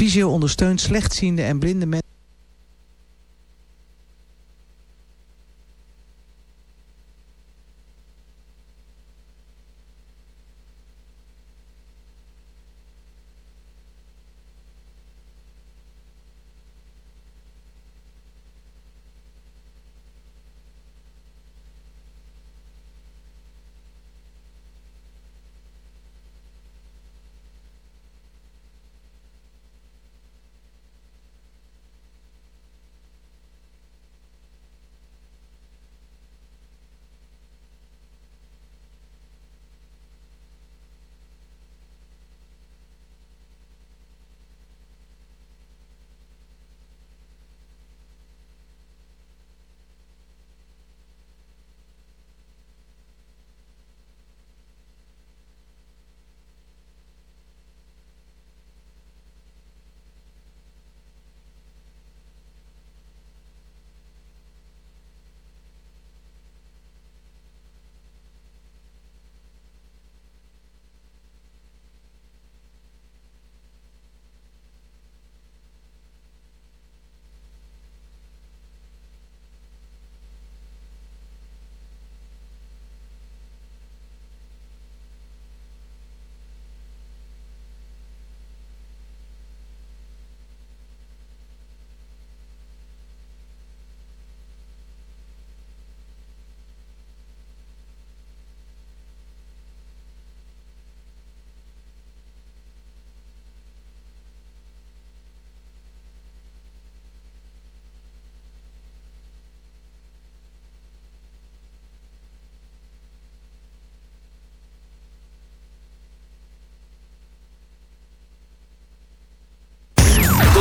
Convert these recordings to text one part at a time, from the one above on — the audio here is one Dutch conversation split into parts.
Visio ondersteunt slechtziende en blinde mensen.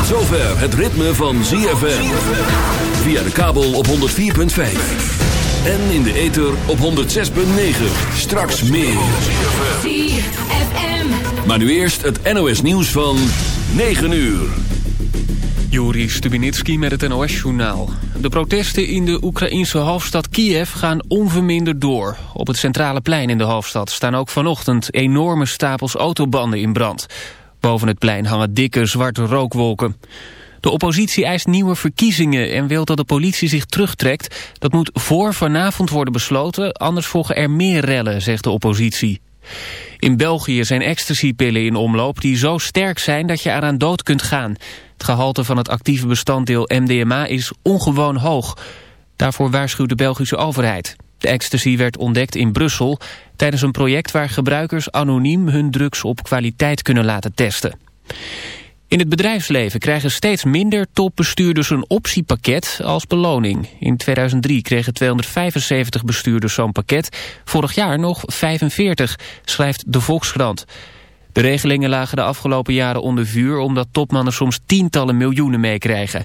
Tot zover het ritme van ZFM. Via de kabel op 104.5. En in de ether op 106.9. Straks meer. ZFM. Maar nu eerst het NOS nieuws van 9 uur. Juri Stubinitski met het NOS-journaal. De protesten in de Oekraïense hoofdstad Kiev gaan onverminderd door. Op het centrale plein in de hoofdstad staan ook vanochtend enorme stapels autobanden in brand. Boven het plein hangen dikke zwarte rookwolken. De oppositie eist nieuwe verkiezingen en wil dat de politie zich terugtrekt. Dat moet voor vanavond worden besloten, anders volgen er meer rellen, zegt de oppositie. In België zijn ecstasypillen in omloop die zo sterk zijn dat je eraan dood kunt gaan. Het gehalte van het actieve bestanddeel MDMA is ongewoon hoog. Daarvoor waarschuwt de Belgische overheid. De ecstasy werd ontdekt in Brussel tijdens een project waar gebruikers anoniem hun drugs op kwaliteit kunnen laten testen. In het bedrijfsleven krijgen steeds minder topbestuurders een optiepakket als beloning. In 2003 kregen 275 bestuurders zo'n pakket, vorig jaar nog 45, schrijft de Volkskrant. De regelingen lagen de afgelopen jaren onder vuur omdat topmannen soms tientallen miljoenen meekrijgen.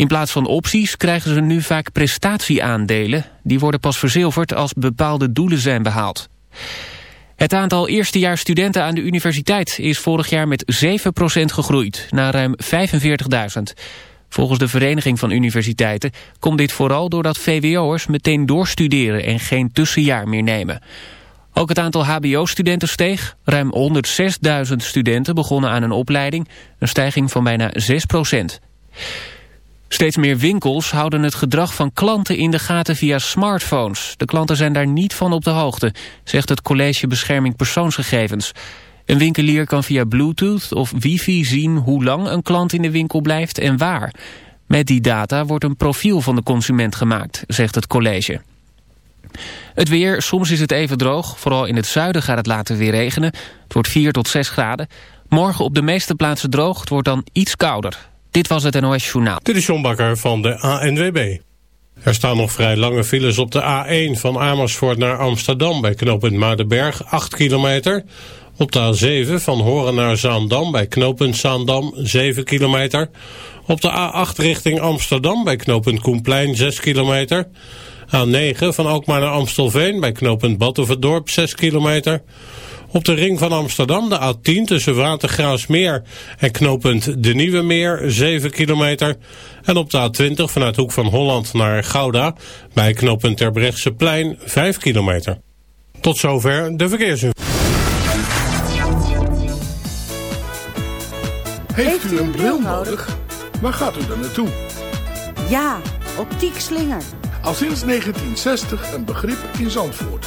In plaats van opties krijgen ze nu vaak prestatieaandelen. Die worden pas verzilverd als bepaalde doelen zijn behaald. Het aantal eerstejaarsstudenten aan de universiteit is vorig jaar met 7% gegroeid, naar ruim 45.000. Volgens de Vereniging van Universiteiten komt dit vooral doordat VWO'ers meteen doorstuderen en geen tussenjaar meer nemen. Ook het aantal hbo-studenten steeg. Ruim 106.000 studenten begonnen aan een opleiding, een stijging van bijna 6 Steeds meer winkels houden het gedrag van klanten in de gaten via smartphones. De klanten zijn daar niet van op de hoogte, zegt het College Bescherming Persoonsgegevens. Een winkelier kan via bluetooth of wifi zien hoe lang een klant in de winkel blijft en waar. Met die data wordt een profiel van de consument gemaakt, zegt het college. Het weer, soms is het even droog. Vooral in het zuiden gaat het later weer regenen. Het wordt 4 tot 6 graden. Morgen op de meeste plaatsen droog. Het wordt dan iets kouder. Dit was het NOS Journaal. Dit is John Bakker van de ANWB. Er staan nog vrij lange files op de A1 van Amersfoort naar Amsterdam... bij knooppunt Maardenberg, 8 kilometer. Op de A7 van Horen naar Zaandam bij knooppunt Zaandam, 7 kilometer. Op de A8 richting Amsterdam bij knooppunt Koenplein, 6 kilometer. A9 van Alkmaar naar Amstelveen bij knooppunt Batuverdorp, 6 kilometer... Op de ring van Amsterdam de A10 tussen Watergraafsmeer en knooppunt De Nieuwe Meer 7 kilometer. En op de A20 vanuit Hoek van Holland naar Gouda bij knooppunt Terbrechtseplein 5 kilometer. Tot zover de verkeersinformatie. Heeft u een bril nodig? Waar gaat u dan naartoe? Ja, optiek slinger. Al sinds 1960 een begrip in Zandvoort.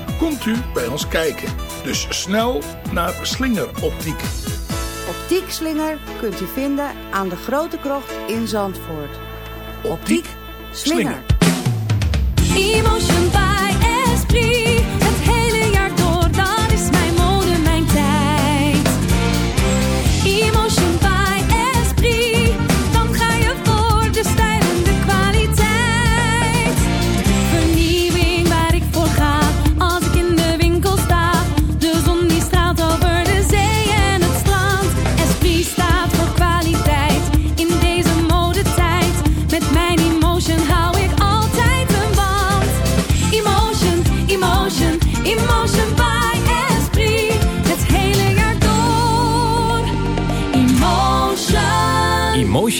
Komt u bij ons kijken. Dus snel naar Slinger Optiek. Optiek Slinger kunt u vinden aan de Grote Krocht in Zandvoort. Optiek Slinger. Emotion by Esprit.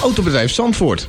Autobedrijf Zandvoort,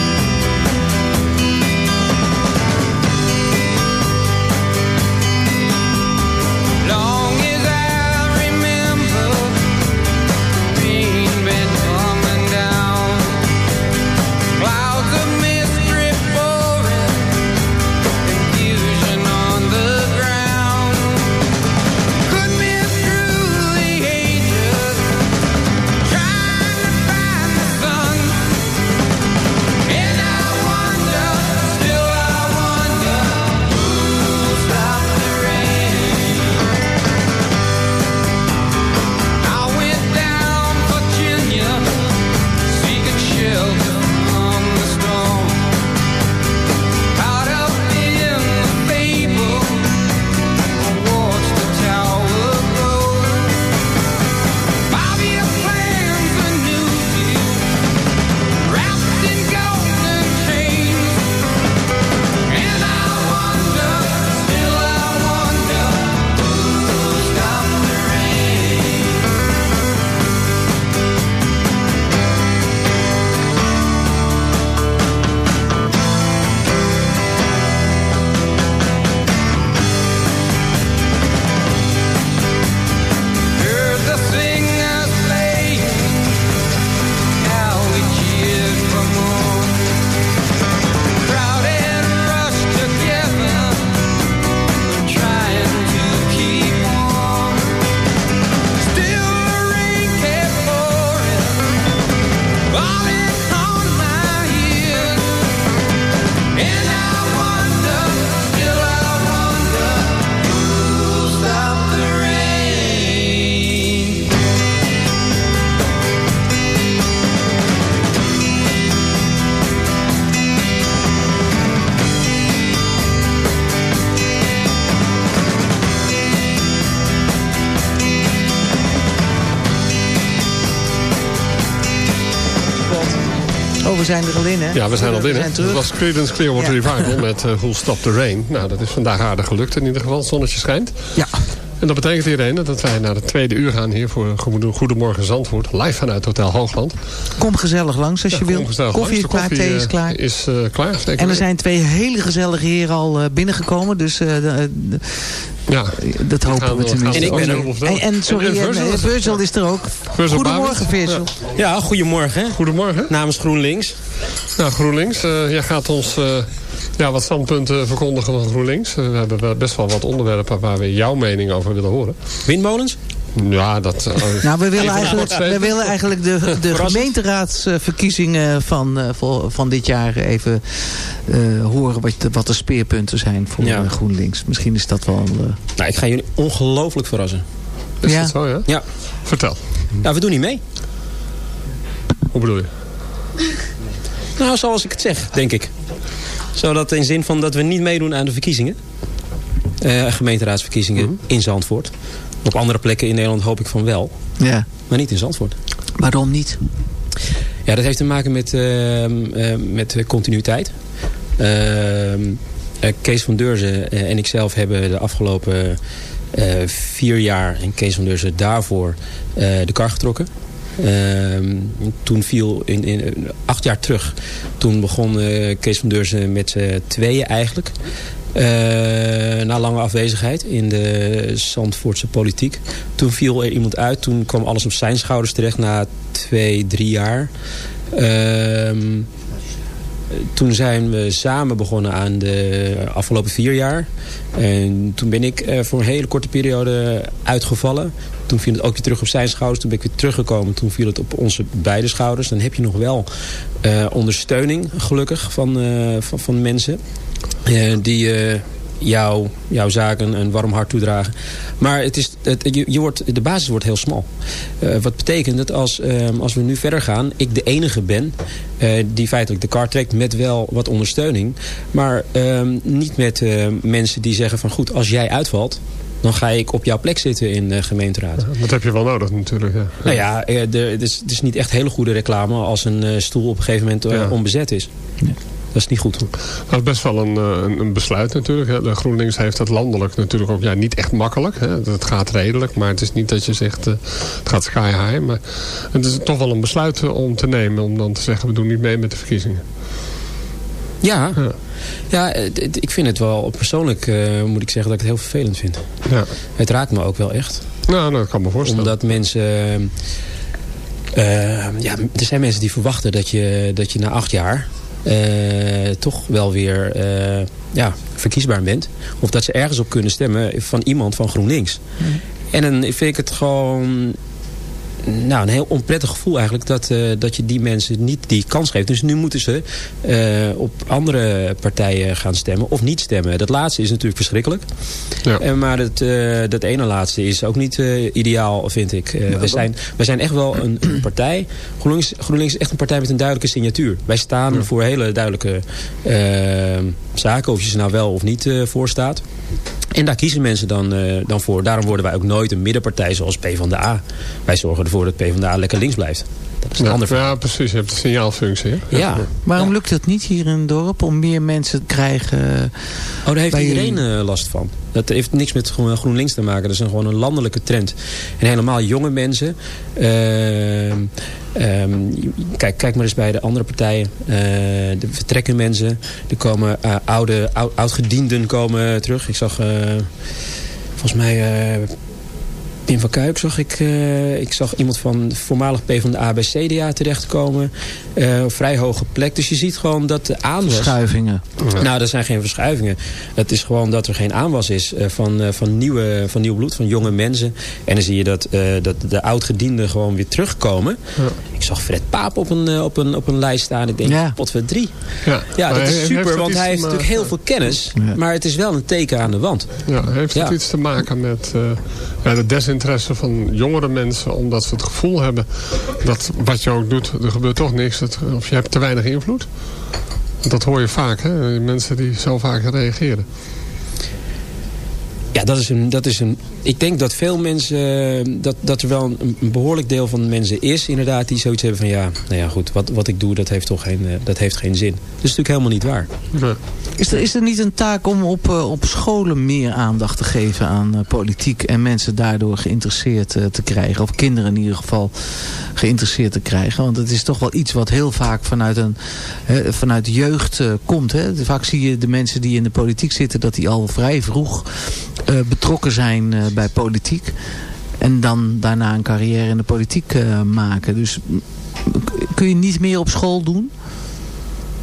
We zijn er al in, hè? Ja, we zijn al binnen. zijn terug. Het was Creedence Clearwater Ja. Revival met uh, Who'll Stop the Rain. Nou, dat is vandaag aardig gelukt in ieder geval. Het zonnetje schijnt. Ja. En dat betekent hierheen dat wij naar het tweede uur gaan hier voor Goede- Goedemorgen Zandvoort. Live vanuit Hotel Hoogland. Kom gezellig langs als Ja, je wil. Koffie is langs. De klaar, thee is eh, klaar. Is eh, klaar. En er mee. zijn twee hele gezellige heren al eh, binnengekomen. Dus eh, de- Ja. dat hopen we tenminste. En ik ben er. En, en sorry, En- en en, Virgil eh, is er. Ook. Virgil Goedemorgen. Virgil. Ja, goedemorgen. Goedemorgen. Namens GroenLinks. Nou, GroenLinks. eh, jij gaat ons eh, ja, wat standpunten verkondigen van GroenLinks. We hebben best wel wat onderwerpen waar we jouw mening over willen horen. Windmolens? Ja, dat... eh, Nou, we willen eigenlijk, we willen eigenlijk de, de gemeenteraadsverkiezingen van, eh, voor- van dit jaar even eh, horen wat, de- wat de speerpunten zijn voor Ja. GroenLinks. Misschien is dat wel... eh, Nou, ik ga jullie ongelooflijk verrassen. is Ja. dat zo, ja? Ja. Vertel. Nou, we doen niet mee. Hoe bedoel je? Nou, zoals ik het zeg, denk ik. Zodat in zin van dat we niet meedoen aan de verkiezingen. Eh, gemeenteraadsverkiezingen in Zandvoort. Op andere plekken in Nederland hoop ik van wel. ja. Maar niet in Zandvoort. Waarom niet? Ja, dat heeft te maken met, ehm, eh, met continuïteit. Ehm, eh, Kees van Deurzen eh, en ikzelf hebben de afgelopen eh, vier jaar... en Kees van Deurzen daarvoor de kar getrokken. Ehm, toen viel in, in acht jaar terug. Toen begon Kees van Deurzen met z'n tweeën eigenlijk. Eh, na lange afwezigheid in de Zandvoortse politiek. Toen viel er iemand uit. Toen kwam alles op zijn schouders terecht na twee, drie jaar. Ehm, toen zijn we samen begonnen aan de afgelopen vier jaar. En toen ben ik voor een hele korte periode uitgevallen. Toen viel het ook weer terug op zijn schouders. Toen ben ik weer teruggekomen. Toen viel het op onze beide schouders. Dan heb je nog wel eh, ondersteuning, gelukkig, van, eh, van, van mensen. Eh, die eh, jou, jouw zaken een warm hart toedragen. Maar het is, het, je, je wordt, de basis wordt heel smal. Eh, wat betekent dat als, ehm, als we nu verder gaan... ik de enige ben eh, die feitelijk de kar trekt met wel wat ondersteuning. Maar ehm, niet met eh, mensen die zeggen van... goed, als jij uitvalt... dan ga ik op jouw plek zitten in de gemeenteraad. Dat heb je wel nodig natuurlijk. Ja. Nou ja, eh, het is, het is niet echt hele goede reclame... als een stoel op een gegeven moment Ja. onbezet is. Dat is niet goed. Dat is best wel een, eh, een, besluit natuurlijk. De GroenLinks heeft het landelijk natuurlijk ook ja, niet echt makkelijk. Hè. Het gaat redelijk, maar het is niet dat je zegt eh, het gaat sky high. Maar het is toch wel een besluit eh, om te nemen. Om dan te zeggen we doen niet mee met de verkiezingen. Ja, Ja. ik vind het wel persoonlijk, moet ik zeggen, dat ik het heel vervelend vind. Ja. Het raakt me ook wel echt. Nou, dat kan me voorstellen. Omdat mensen... ja, er zijn mensen die verwachten dat je, dat je na acht jaar... eh, toch wel weer eh, ja, verkiesbaar bent. Of dat ze ergens op kunnen stemmen van iemand van GroenLinks. En dan vind ik het gewoon nou, een heel onprettig gevoel eigenlijk dat, eh, dat je die mensen niet die kans geeft. Dus nu moeten ze eh, op andere partijen gaan stemmen of niet stemmen. Dat laatste is natuurlijk verschrikkelijk. Ja. Eh, maar dat, eh, dat ene laatste is ook niet eh, ideaal, vind ik. Eh, we, zijn, we zijn echt wel een, een partij. GroenLinks, GroenLinks is echt een partij met een duidelijke signatuur. Wij staan voor hele duidelijke zaken, of je ze nou wel of niet eh voor staat. En daar kiezen mensen dan, eh, dan voor. Daarom worden wij ook nooit een middenpartij zoals PvdA. Wij zorgen ervoor dat PvdA lekker links blijft. Dat is een ja, ander verhaal. ja, precies. Je hebt de signaalfunctie. hè? Ja. Waarom lukt het niet hier in het dorp om meer mensen te krijgen? Oh, daar heeft iedereen eh, last van. Dat heeft niks met Groen- GroenLinks te maken. Dat is een, gewoon een landelijke trend. En helemaal jonge mensen. Ehm, ehm, kijk, kijk maar eens bij de andere partijen. Eh, de vertrekken mensen. Er komen eh, oude, oud, oudgedienden komen terug. Ik zag... eh, volgens mij... Pim van Kuik zag ik. eh, ik zag iemand van voormalig PvdA bij CDA terechtkomen. eh op vrij hoge plek. Dus je ziet gewoon dat de aanwas... Verschuivingen. Nou, dat zijn geen verschuivingen. Het is gewoon dat er geen aanwas is eh, van, eh, van, nieuwe, van nieuw bloed, van jonge mensen. En dan zie je dat, eh, dat de oudgedienden gewoon weer terugkomen. Ik zag Fred Paap op een, op een, op een lijst staan. Ik denk, Ja. pot voor drie. Ja, Ja, dat is super, want hij heeft natuurlijk heel veel kennis. Ja. Maar het is wel een teken aan de wand. Ja, heeft het Ja. iets te maken met eh, ja, de desinteresse van jongere mensen... omdat ze het gevoel hebben dat wat je ook doet, er gebeurt toch niks... Het, of je hebt te weinig invloed? Dat hoor je vaak, hè? Mensen die zo vaak reageren. Ja, dat is een, dat is een. Ik denk dat veel mensen. eh, Dat, dat er wel een, een behoorlijk deel van de mensen is, inderdaad, die zoiets hebben van ja, nou ja, goed, wat, wat ik doe, dat heeft toch geen, eh, dat heeft geen zin. Dat is natuurlijk helemaal niet waar. Is er, is er niet een taak om op, eh, op scholen meer aandacht te geven aan politiek... en mensen daardoor geïnteresseerd te krijgen? Of kinderen in ieder geval geïnteresseerd te krijgen? Want het is toch wel iets wat heel vaak vanuit, een, hè, vanuit jeugd komt. Hè? Vaak zie je de mensen die in de politiek zitten... dat die al vrij vroeg eh, betrokken zijn bij politiek. En dan daarna een carrière in de politiek eh, maken. Dus kun je niet meer op school doen?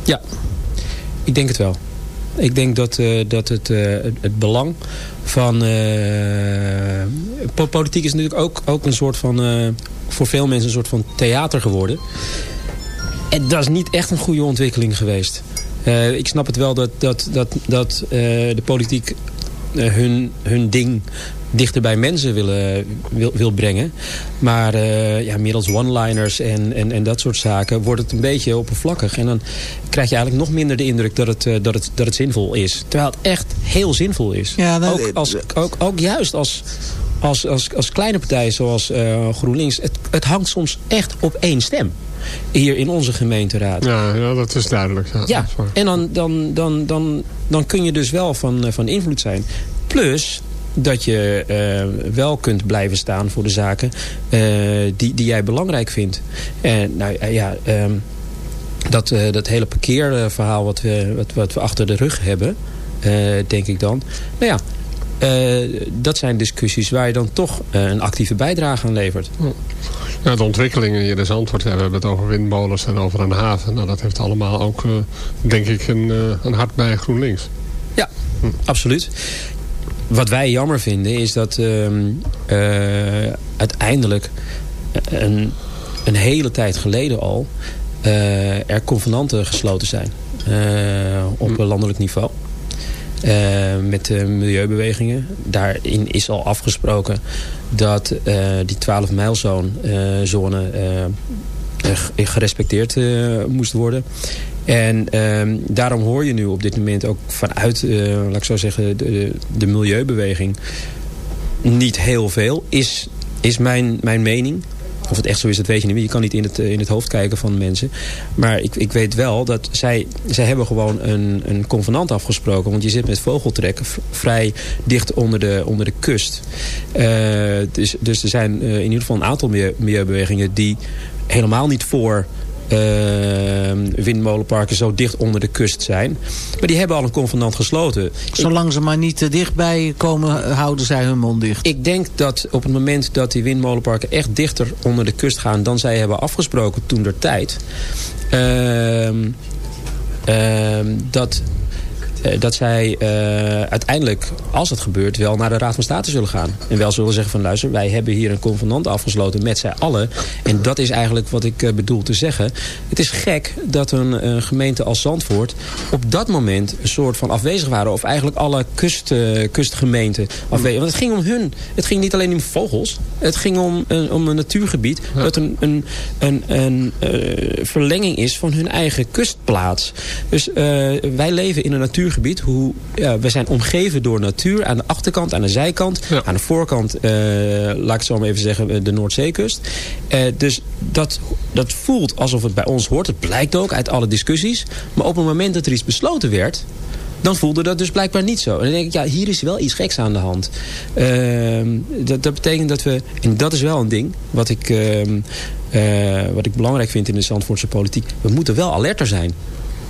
Ja, ik denk het wel. Ik denk dat, eh, dat het, eh, het, belang van... eh, po- politiek is natuurlijk ook, ook een soort van... eh, voor veel mensen een soort van theater geworden. En dat is niet echt een goede ontwikkeling geweest. Eh, ik snap het wel dat, dat, dat, dat eh, de politiek eh, hun, hun ding dichter bij mensen willen, wil, wil brengen. Maar eh, ja, middels one-liners en, en, en dat soort zaken wordt het een beetje oppervlakkig. En dan krijg je eigenlijk nog minder de indruk dat het, eh, dat het, dat het zinvol is. Terwijl het echt heel zinvol is. Ja, nou, ook, als, ook, ook juist als, als, als, als kleine partijen zoals eh, GroenLinks. Het, het hangt soms echt op één stem. Hier in onze gemeenteraad. Ja, ja dat is duidelijk. Ja, en dan, dan, dan, dan, dan kun je dus wel van, van invloed zijn. Plus dat je eh, wel kunt blijven staan voor de zaken eh, die, die jij belangrijk vindt. En nou eh, ja, ehm, dat, dat hele parkeerverhaal wat we, wat, wat we achter de rug hebben, denk ik dan. Nou ja, dat zijn discussies waar je dan toch een actieve bijdrage aan levert. Ja, de ontwikkelingen hier in Zandvoort, ja, we hebben het over windmolens en over een haven. Nou, dat heeft allemaal ook, denk ik, een, een hart bij GroenLinks. Ja, absoluut. Wat wij jammer vinden is dat ehm, eh, uiteindelijk een, een hele tijd geleden al eh, er convenanten gesloten zijn eh, op landelijk niveau. Eh, met de milieubewegingen. Daarin is al afgesproken dat eh, die 12 mijlzone zone eh, eh, gerespecteerd eh, moest worden. En ehm, daarom hoor je nu op dit moment ook vanuit, eh, laat ik zo zeggen, de, milieubeweging niet heel veel. Is, is mijn, mijn mening. Of het echt zo is, dat weet je niet. meer. Je kan niet in het, eh, in het hoofd kijken van mensen. Maar ik, ik weet wel dat zij, zij hebben gewoon een, een convenant afgesproken. Want je zit met vogeltrekken vrij dicht onder de, onder de kust. Eh, dus, dus er zijn in ieder geval een aantal milieu- milieubewegingen... die helemaal niet voor windmolenparken zo dicht onder de kust zijn. Maar die hebben al een convenant gesloten. Zolang ze maar niet te dichtbij komen, eh, houden zij hun mond dicht. Ik denk dat op het moment dat die windmolenparken echt dichter onder de kust gaan... dan zij hebben afgesproken toen der tijd... ehm, ehm, dat, eh, dat zij eh, uiteindelijk, als het gebeurt... wel naar de Raad van State zullen gaan. En wel zullen zeggen van luister, wij hebben hier een convenant afgesloten met zij allen. En dat is eigenlijk wat ik eh, bedoel te zeggen. Het is gek dat een, eh, gemeente als Zandvoort... op dat moment een soort van afwezig waren. Of eigenlijk alle kust, eh, kustgemeenten afwezig. Want het ging om hun. Het ging niet alleen om vogels. Het ging om, een- om een natuurgebied. Dat een, een, een, een eh, verlenging is van hun eigen kustplaats. Dus eh, wij leven in een natuurgebied. Hoe, ja, we zijn omgeven door natuur. Aan de achterkant, aan de zijkant. Aan de voorkant, eh, laat ik het zo maar even zeggen, de Noordzeekust. Eh, dus dat, dat voelt alsof het bij ons hoort. Het blijkt ook uit alle discussies. Maar op het moment dat er iets besloten werd... Dan voelde dat dus blijkbaar niet zo. En dan denk ik, ja, hier is wel iets geks aan de hand. Ehm, dat, dat betekent dat we, en dat is wel een ding... wat ik, ehm, eh, wat ik belangrijk vind in de Zandvoortse politiek... we moeten wel alerter zijn.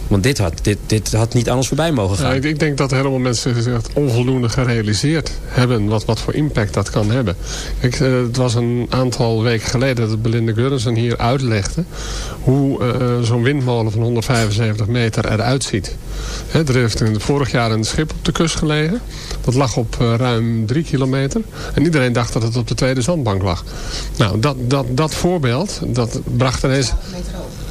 Want dit had, dit, dit had niet aan ons voorbij mogen gaan. Ja, ik, ik denk dat helemaal mensen zich het onvoldoende gerealiseerd hebben... Wat, wat voor impact dat kan hebben. Kijk, eh, het was een aantal weken geleden dat Belinda Gurrensen hier uitlegde... hoe eh, zo'n windmolen van 175 meter eruit ziet. Hè, er heeft in vorig jaar een schip op de kust gelegen. Dat lag op eh, ruim drie kilometer. En iedereen dacht dat het op de tweede zandbank lag. Nou, dat, dat, dat voorbeeld, dat bracht ineens...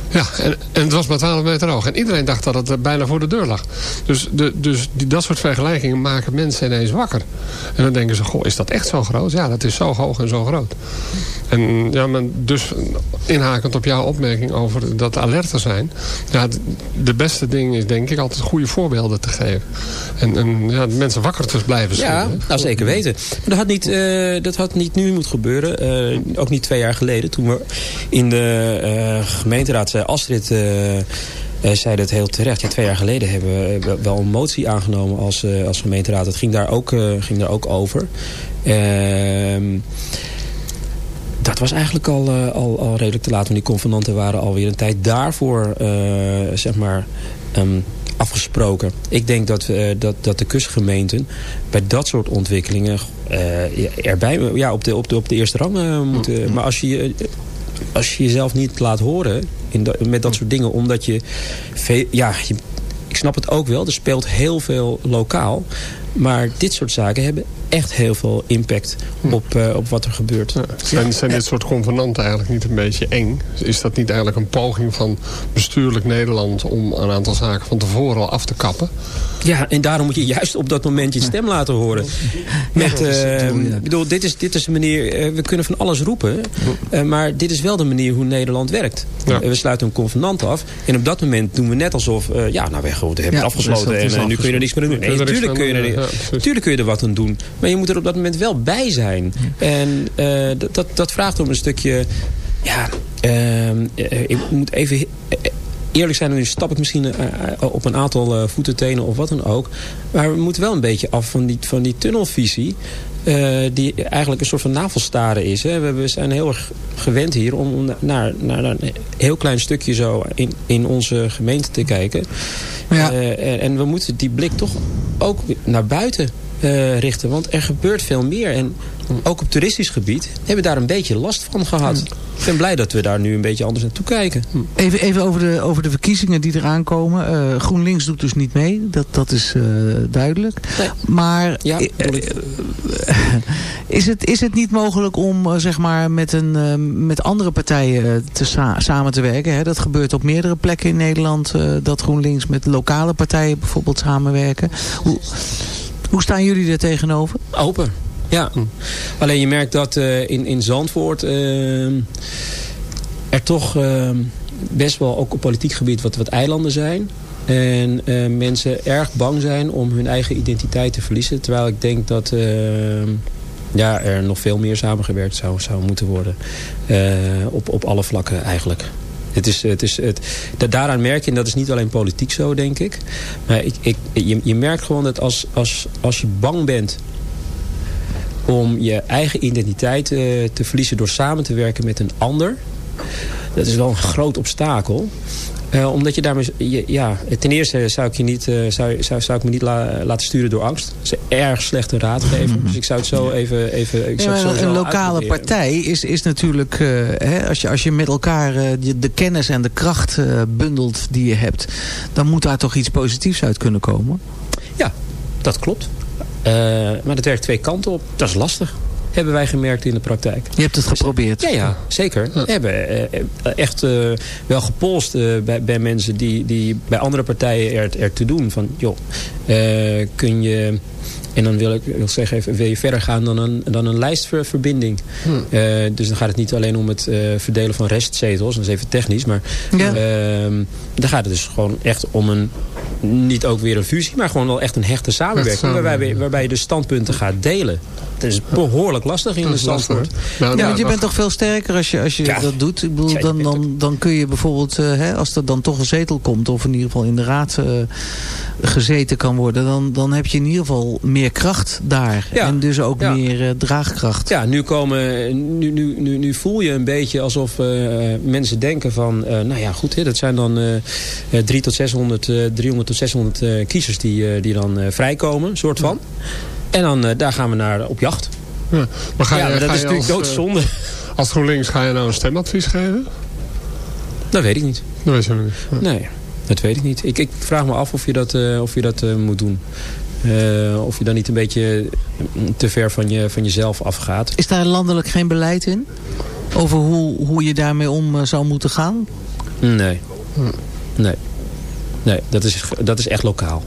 Ja, en, en het was maar 12 meter hoog. En iedereen dacht dat het eh, bijna voor de deur lag. Dus, de, dus die, dat soort vergelijkingen maken mensen ineens wakker. En dan denken ze, goh, is dat echt zo groot? Ja, dat is zo hoog en zo groot. En ja, maar dus inhakend op jouw opmerking over dat alerter zijn. Ja, de beste ding is denk ik altijd goede voorbeelden te geven. En, en ja, mensen wakker te blijven Ja, schudden. nou zeker weten. Maar dat had niet, eh, dat had niet nu moeten gebeuren. Eh, ook niet twee jaar geleden. Toen we in de eh, gemeenteraad Astrid... eh, eh, zei dat heel terecht. Ja, twee jaar geleden hebben we wel- een motie aangenomen als, eh, als gemeenteraad. Het ging daar ook, eh, ging daar ook over. Ehm dat was eigenlijk al, eh, al, al redelijk te laat. Want die convenanten waren alweer een tijd daarvoor eh, zeg maar, ehm, afgesproken. Ik denk dat, eh, dat, dat de kustgemeenten bij dat soort ontwikkelingen eh, erbij ja, op, de, op, de, op de eerste rang eh, moeten. Maar als je- als je jezelf niet laat horen in met dat soort dingen, omdat je, ja, je ik snap het ook wel, er speelt heel veel lokaal. Maar dit soort zaken hebben echt heel veel impact op, eh, op wat er gebeurt. Zijn, zijn dit soort convenanten eigenlijk niet een beetje eng? Is dat niet eigenlijk een poging van bestuurlijk Nederland... om een aantal zaken van tevoren al af te kappen? Ja, en daarom moet je juist op dat moment je stem laten horen. Met, ik bedoel, dit is, dit is een manier, eh, we kunnen van alles roepen. maar dit is wel de manier hoe Nederland werkt. Ja. We sluiten een convenant af. En op dat moment doen we net alsof, ja, nou, we hebben het Ja, afgesloten. En nu kun je er niks meer aan doen. Nee, natuurlijk kun, je er, eh, niet- ja, precies. tuurlijk kun je er wat aan doen. Maar je moet er op dat moment wel bij zijn. En eh, dat, dat, dat vraagt om een stukje... Ja, ehm, eh, ik moet even eh, eerlijk zijn. En nu stap ik misschien op een aantal voeten, tenen of wat dan ook. Maar we moeten wel een beetje af van die, van die tunnelvisie. die eigenlijk een soort van navelstaren is. Hè. We, zijn heel erg gewend hier om na- naar, naar een heel klein stukje zo in, in onze gemeente te kijken. Ja. En we moeten die blik toch ook naar buiten eh, richten. Want er gebeurt veel meer. En ook op toeristisch gebied hebben we daar een beetje last van gehad. Ik ben blij dat we daar nu een beetje anders naartoe kijken. Even, even over, de, over de verkiezingen die eraan komen. Eh, GroenLinks doet dus niet mee. Dat, dat is eh, duidelijk. Nee. Maar Ja, is, het, is het niet mogelijk om zeg maar met, een, met andere partijen te sa- samen te werken? Hè? Dat gebeurt op meerdere plekken in Nederland. dat GroenLinks met lokale partijen bijvoorbeeld samenwerken. Hoe, hoe staan jullie er tegenover? Open. Ja. Alleen je merkt dat eh, in, in Zandvoort eh, er toch eh, best wel ook op politiek gebied wat, wat eilanden zijn. En mensen erg bang zijn om hun eigen identiteit te verliezen. Terwijl ik denk dat ja, er nog veel meer samengewerkt zou, zou moeten worden. Op, op alle vlakken eigenlijk. Het is, het is, het, da- daaraan merk je, en dat is niet alleen politiek zo, denk ik. Maar ik, je, je merkt gewoon dat als, als, als je bang bent om je eigen identiteit eh, te verliezen door samen te werken met een ander. Dat is wel een groot obstakel. Eh, omdat je daarmee... ja, ten eerste zou ik, je niet, eh, zou, zou, zou ik me niet la- laten sturen door angst. Dat is een erg slechte raadgever. Dus ik zou het zo even... even ik Ja, zou het een lokale partij is, is natuurlijk, eh, hè, als, je, als je met elkaar de, de kennis en de kracht bundelt die je hebt, dan moet daar toch iets positiefs uit kunnen komen. Ja, dat klopt. Eh, maar dat werkt twee kanten op. Dat is lastig. Hebben wij gemerkt in de praktijk. Je hebt het geprobeerd. Ja, ja zeker. We hebben eh, echt eh, wel gepolst eh, bij, bij mensen die, die bij andere partijen er, er te doen. Van, joh, kun je... En dan wil ik wil zeggen, even, wil je verder gaan dan een, dan een lijstverbinding. Eh, dus dan gaat het niet alleen om het eh, verdelen van restzetels. Dat is even technisch. Maar Ja. ehm, dan gaat het dus gewoon echt om een... Niet ook weer een fusie, maar gewoon wel echt een hechte samenwerking. Waarbij, waarbij je de standpunten gaat delen. Dat is behoorlijk lastig in de. Nou, Ja, want je bent toch veel sterker als je, als je Ja. dat doet. Ik bedoel, Ja, dan, dan, dan kun je bijvoorbeeld, eh, hè, als er dan toch een zetel komt... of in ieder geval in de raad eh, gezeten kan worden... Dan, dan heb je in ieder geval meer kracht daar. Ja. En dus ook Ja. meer eh, draagkracht. Ja, nu, komen, nu, nu, nu, nu voel je een beetje alsof eh, mensen denken van... eh, nou ja, goed, hè, dat zijn dan eh, eh, 3 tot 600, eh, 300 tot 600 eh, kiezers die, eh, die dan eh, vrijkomen, soort van. En dan eh, daar gaan we naar op jacht. Ja, maar ga je, ja, maar dat ga is je natuurlijk als, doodzonde. Als GroenLinks ga je nou een stemadvies geven? Dat weet ik niet. Dat weet je niet. Ja. Nee, dat weet ik niet. Ik, ik vraag me af of je dat, eh, of je dat eh, moet doen. Eh, of je dan niet een beetje te ver van, je, van jezelf afgaat. Is daar landelijk geen beleid in? Over hoe, hoe je daarmee om eh, zou moeten gaan? Nee. Nee. Nee, dat is, dat is echt lokaal.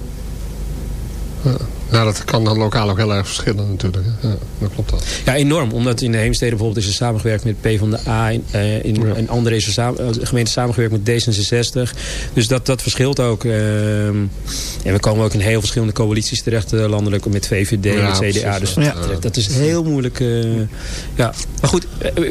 Ja. Nou, dat kan dan lokaal ook heel erg verschillen natuurlijk. Ja, dat klopt wel. Ja, enorm. Omdat in de Heemstede bijvoorbeeld is er samengewerkt met PvdA. In, eh in, in andere is er samen, eh, gemeente samengewerkt met D66. Dus dat, dat verschilt ook. ehm. en we komen ook in heel verschillende coalities terecht. eh, landelijk met VVD, Ja, met CDA. precies, dus dat, dat is heel moeilijk. ja. Maar goed,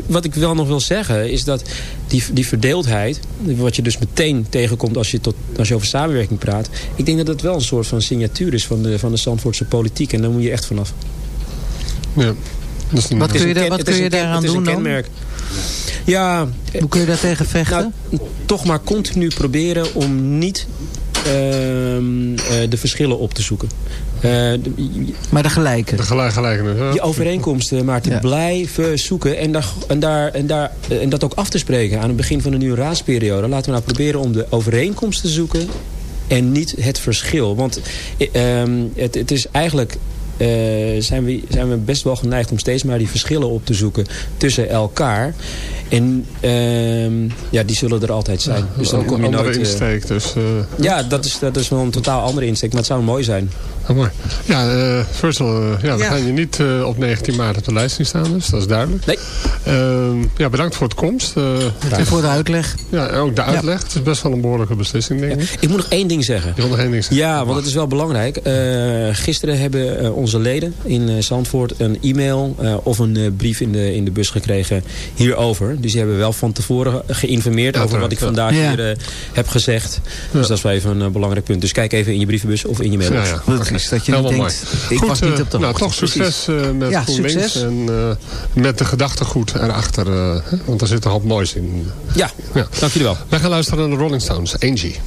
wat ik wel nog wil zeggen is dat die, die verdeeldheid... wat je dus meteen tegenkomt als je, tot, als je over samenwerking praat... ik denk dat dat wel een soort van signatuur is van de, van de Zandvoortse politiek. En daar moet je echt vanaf. Ja. Dat is niet Wat kun je, wat kun is je daaraan het is een doen dan? kenmerk. Ja, Hoe kun je daar tegen vechten? nou, toch maar continu proberen om niet ehm, eh, de verschillen op te zoeken. Eh, de- maar de gelijke. De gelijk, gelijkenis. ja. die overeenkomsten maar te Ja. blijven zoeken en, daar, en, daar, en, daar, en dat ook af te spreken aan het begin van een nieuwe raadsperiode. Laten we nou proberen om de overeenkomst te zoeken en niet het verschil. Want eh, ehm, het, het is eigenlijk... eh, zijn, we, zijn we best wel geneigd om steeds maar die verschillen op te zoeken tussen elkaar. En ehm, ja, die zullen er altijd zijn. dus dan Een kom je andere nooit... eh, insteek. Dus, eh, ja, dat is, dat is wel een totaal andere insteek. Maar het zou mooi zijn. Mooi. Ja, eh Virgil, eh, ja, we Ja. gaan je niet eh, op 19 maart op de lijst zien staan. Dus dat is duidelijk. Nee. Ehm, ja, bedankt voor het komst. Eh, En voor de uitleg. ja, ook de uitleg. Het is best wel een behoorlijke beslissing, denk ik. Ik moet nog één ding zeggen. Je wil nog één ding zeggen? Ja, want het is wel belangrijk. Eh, gisteren hebben eh, onze leden in eh, Zandvoort een e-mail eh, of een eh, brief in de, in de bus gekregen hierover. Dus die hebben wel van tevoren geïnformeerd Ja, over wat ik vandaag ja. hier eh, heb gezegd. Dus dat is wel even een belangrijk punt. Dus kijk even in je brievenbus of in je mail. Ja, ja. Precies, dat je niet Helemaal denkt, mooi. ik Goed, was niet eh, op de Nou, hoogte. toch succes eh, met Ja, GroenLinks. En eh, met de gedachtegoed erachter. want er zit een hoop moois in. Ja, Ja. dank jullie wel. Wij gaan luisteren naar de Rolling Stones. Angie.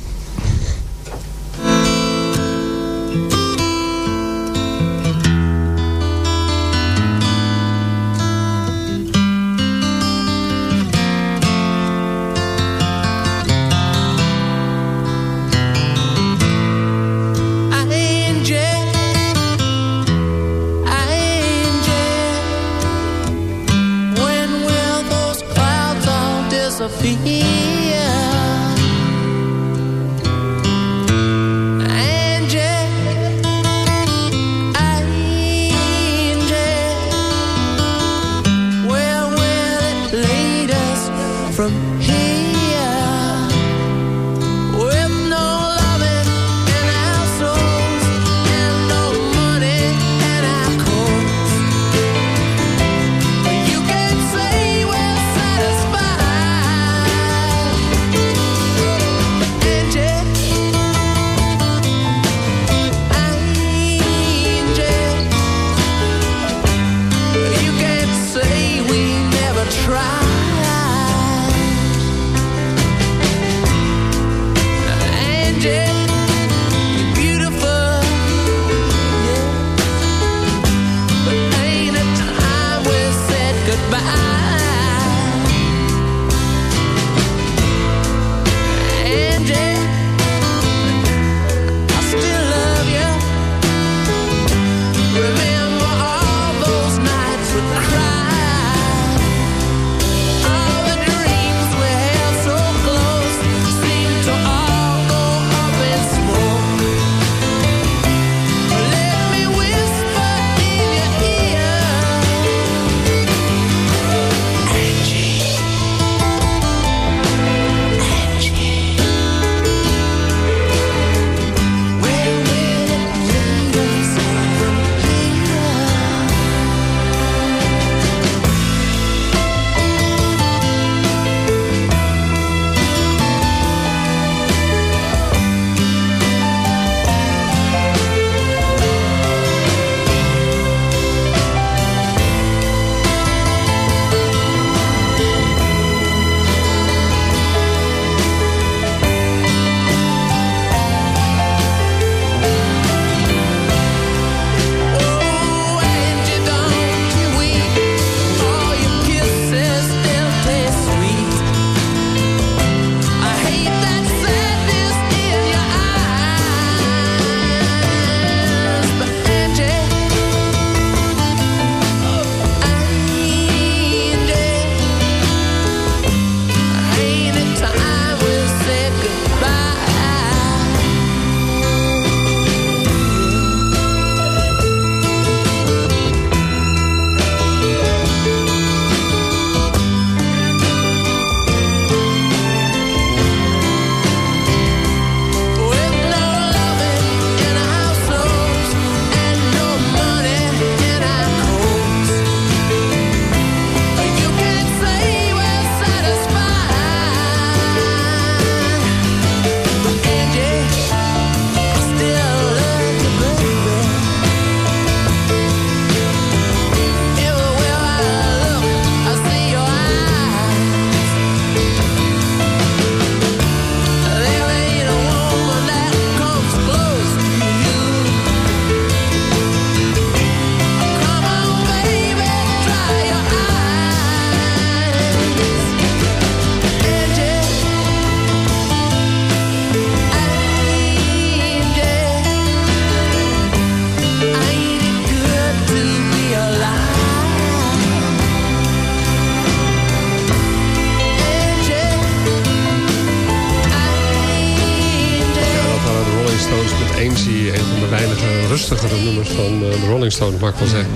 Mag ik wel zeggen.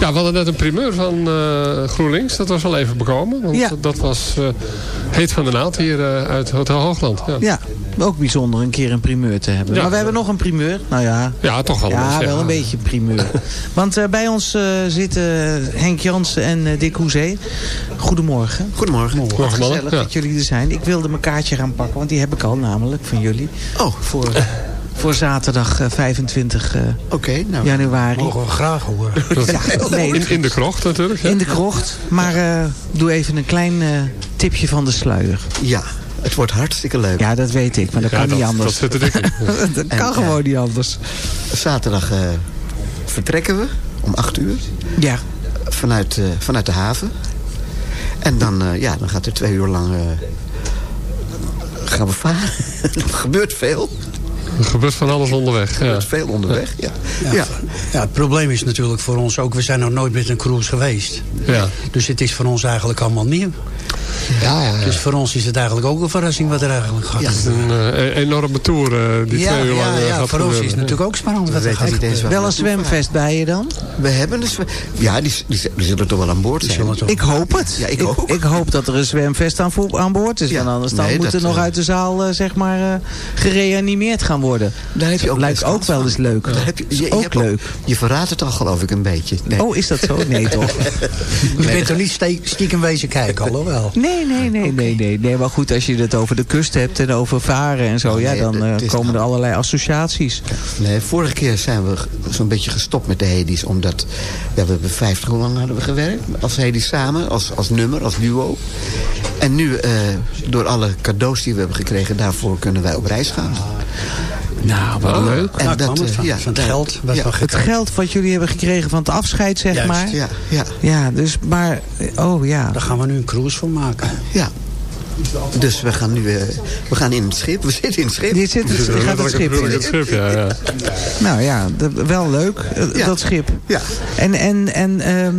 Ja, we hadden net een primeur van eh, GroenLinks. Dat was wel even bekomen. Want Ja. dat was eh, Heet van de Naald hier eh, uit Hotel Hoogland. Ja, Ja, ook bijzonder een keer een primeur te hebben. Ja. Maar we hebben nog een primeur. Nou ja, ja toch wel. ja, wel een beetje een primeur. Want eh, bij ons eh, zitten Henk Jansen en Dick Hoezee. Goedemorgen. Goedemorgen. Wat mannen. gezellig Ja. dat jullie er zijn. Ik wilde mijn kaartje gaan pakken, want die heb ik al namelijk van jullie. Oh. Voor, voor zaterdag eh, 25 eh, Oké, nou. januari. Mogen we graag horen. Ja, nee, In, in de krocht natuurlijk. hè? in de krocht. Maar eh, doe even een klein eh, tipje van de sluier. Ja, het wordt hartstikke leuk. Ja, dat weet ik, maar dat Ja, kan dat, niet dat anders. zit er dik in. dat kan eh, gewoon niet anders. Zaterdag eh, vertrekken we om 8 uur Ja, vanuit, eh, vanuit de haven. En dan, eh, ja, dan gaat er twee uur lang... eh, gaan we varen. er gebeurt veel. Er gebeurt van alles onderweg. Er Ja. gebeurt veel onderweg. Ja. Ja, Ja. ja, het probleem is natuurlijk voor ons ook... we zijn nog nooit met een cruise geweest. Ja. Dus het is voor ons eigenlijk allemaal nieuw. Ja, ja, Dus voor ons is het eigenlijk ook een verrassing wat er eigenlijk gaat Ja. gebeuren. Een eh, enorme tour eh, die Ja, twee uur ja, lang eh, ja, gaat voor ons gebeuren. is het natuurlijk ook spannend wat er gaat we wel een zwemvest bij je dan? We hebben een zwem... Ja, die, die, die zullen toch wel aan boord zijn. toch- Ik hoop het. Ja, ik ik, ook. ik hoop dat er een zwemvest aan, boord is. Ja, want anders dan nee, moet er dat, nog uit de zaal zeg maar, eh, gereanimeerd gaan worden. Daar heb je ook Lijkt ook wel eens leuk. Heb je, je, je ook leuk. je verraadt het al geloof ik een beetje. Nee. Oh, is dat zo? Nee, toch? Je bent er niet stiekem wezen kijken, alhoewel. Nee, nee, nee, nee, nee, nee. Maar goed, als je het over de kust hebt en over varen en zo, ja, nee, dan eh, komen dan- er allerlei associaties. Nee, vorige keer zijn we zo'n beetje gestopt met de Hades. Omdat ja, we hebben 50 hoe lang hadden we gewerkt als Hades samen, als, als nummer, als duo. En nu, eh, door alle cadeaus die we hebben gekregen, daarvoor kunnen wij op reis gaan. Nou, wat Oh, leuk. En Nou, kwam het eh, van, ja, van het geld. Wat ja, we Het geld wat jullie hebben gekregen van het afscheid, zeg Juist, maar. ja, ja, Ja, dus, maar, oh ja. Daar gaan we nu een cruise van maken. ja. Dus we gaan nu eh, we gaan in het schip. We zitten in het schip. Dit zit, het gaat het schip in. het schip, ja, ja. Nou ja, dat- wel leuk, eh, Ja. dat schip. Ja. En, en, en ehm,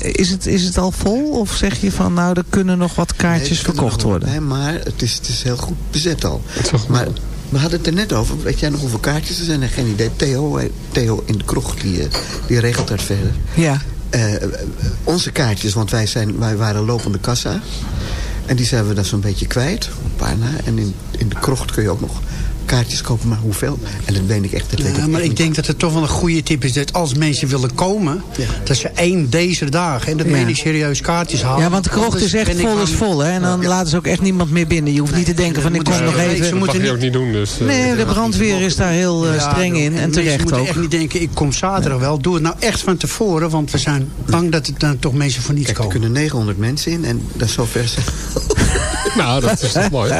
eh, is, het, is het al vol? Of zeg je van, nou, er kunnen nog wat kaartjes Nee, er verkocht nog worden? bij, maar het is, het is heel goed bezet al. toch Maar we hadden het er net over. Weet jij nog hoeveel kaartjes er zijn? Geen idee. Theo, eh, Theo in de kroeg, die, eh, die regelt dat verder. Ja. Eh, onze kaartjes, want wij, zijn, wij waren lopende kassa. En die zijn we dan zo'n beetje kwijt. Een paar na. En in, in de krocht kun je ook nog kaartjes kopen. Maar hoeveel? En dat weet ik echt. Dat weet Ja, ik maar ik denk dat het toch wel een goede tip is dat als mensen willen komen, dat ze één deze dagen, en dat Ja. meen ik serieus, kaartjes halen. Ja, want de krocht is echt vol is vol, hè? En dan laten ze ook echt niemand meer binnen. Je hoeft niet te denken van, ik kom nog ze- nee, even... ze Dat mag moeten je ook niet doen. Dus, eh, Nee, de brandweer is daar heel eh, Ja, streng in. En terecht ook. echt niet denken, ik kom zaterdag wel. Doe het nou echt van tevoren, want we zijn bang dat het dan toch mensen voor niets Kijk, er komen. kunnen 900 mensen in. En dat is zover zijn. Nou, dat is toch mooi.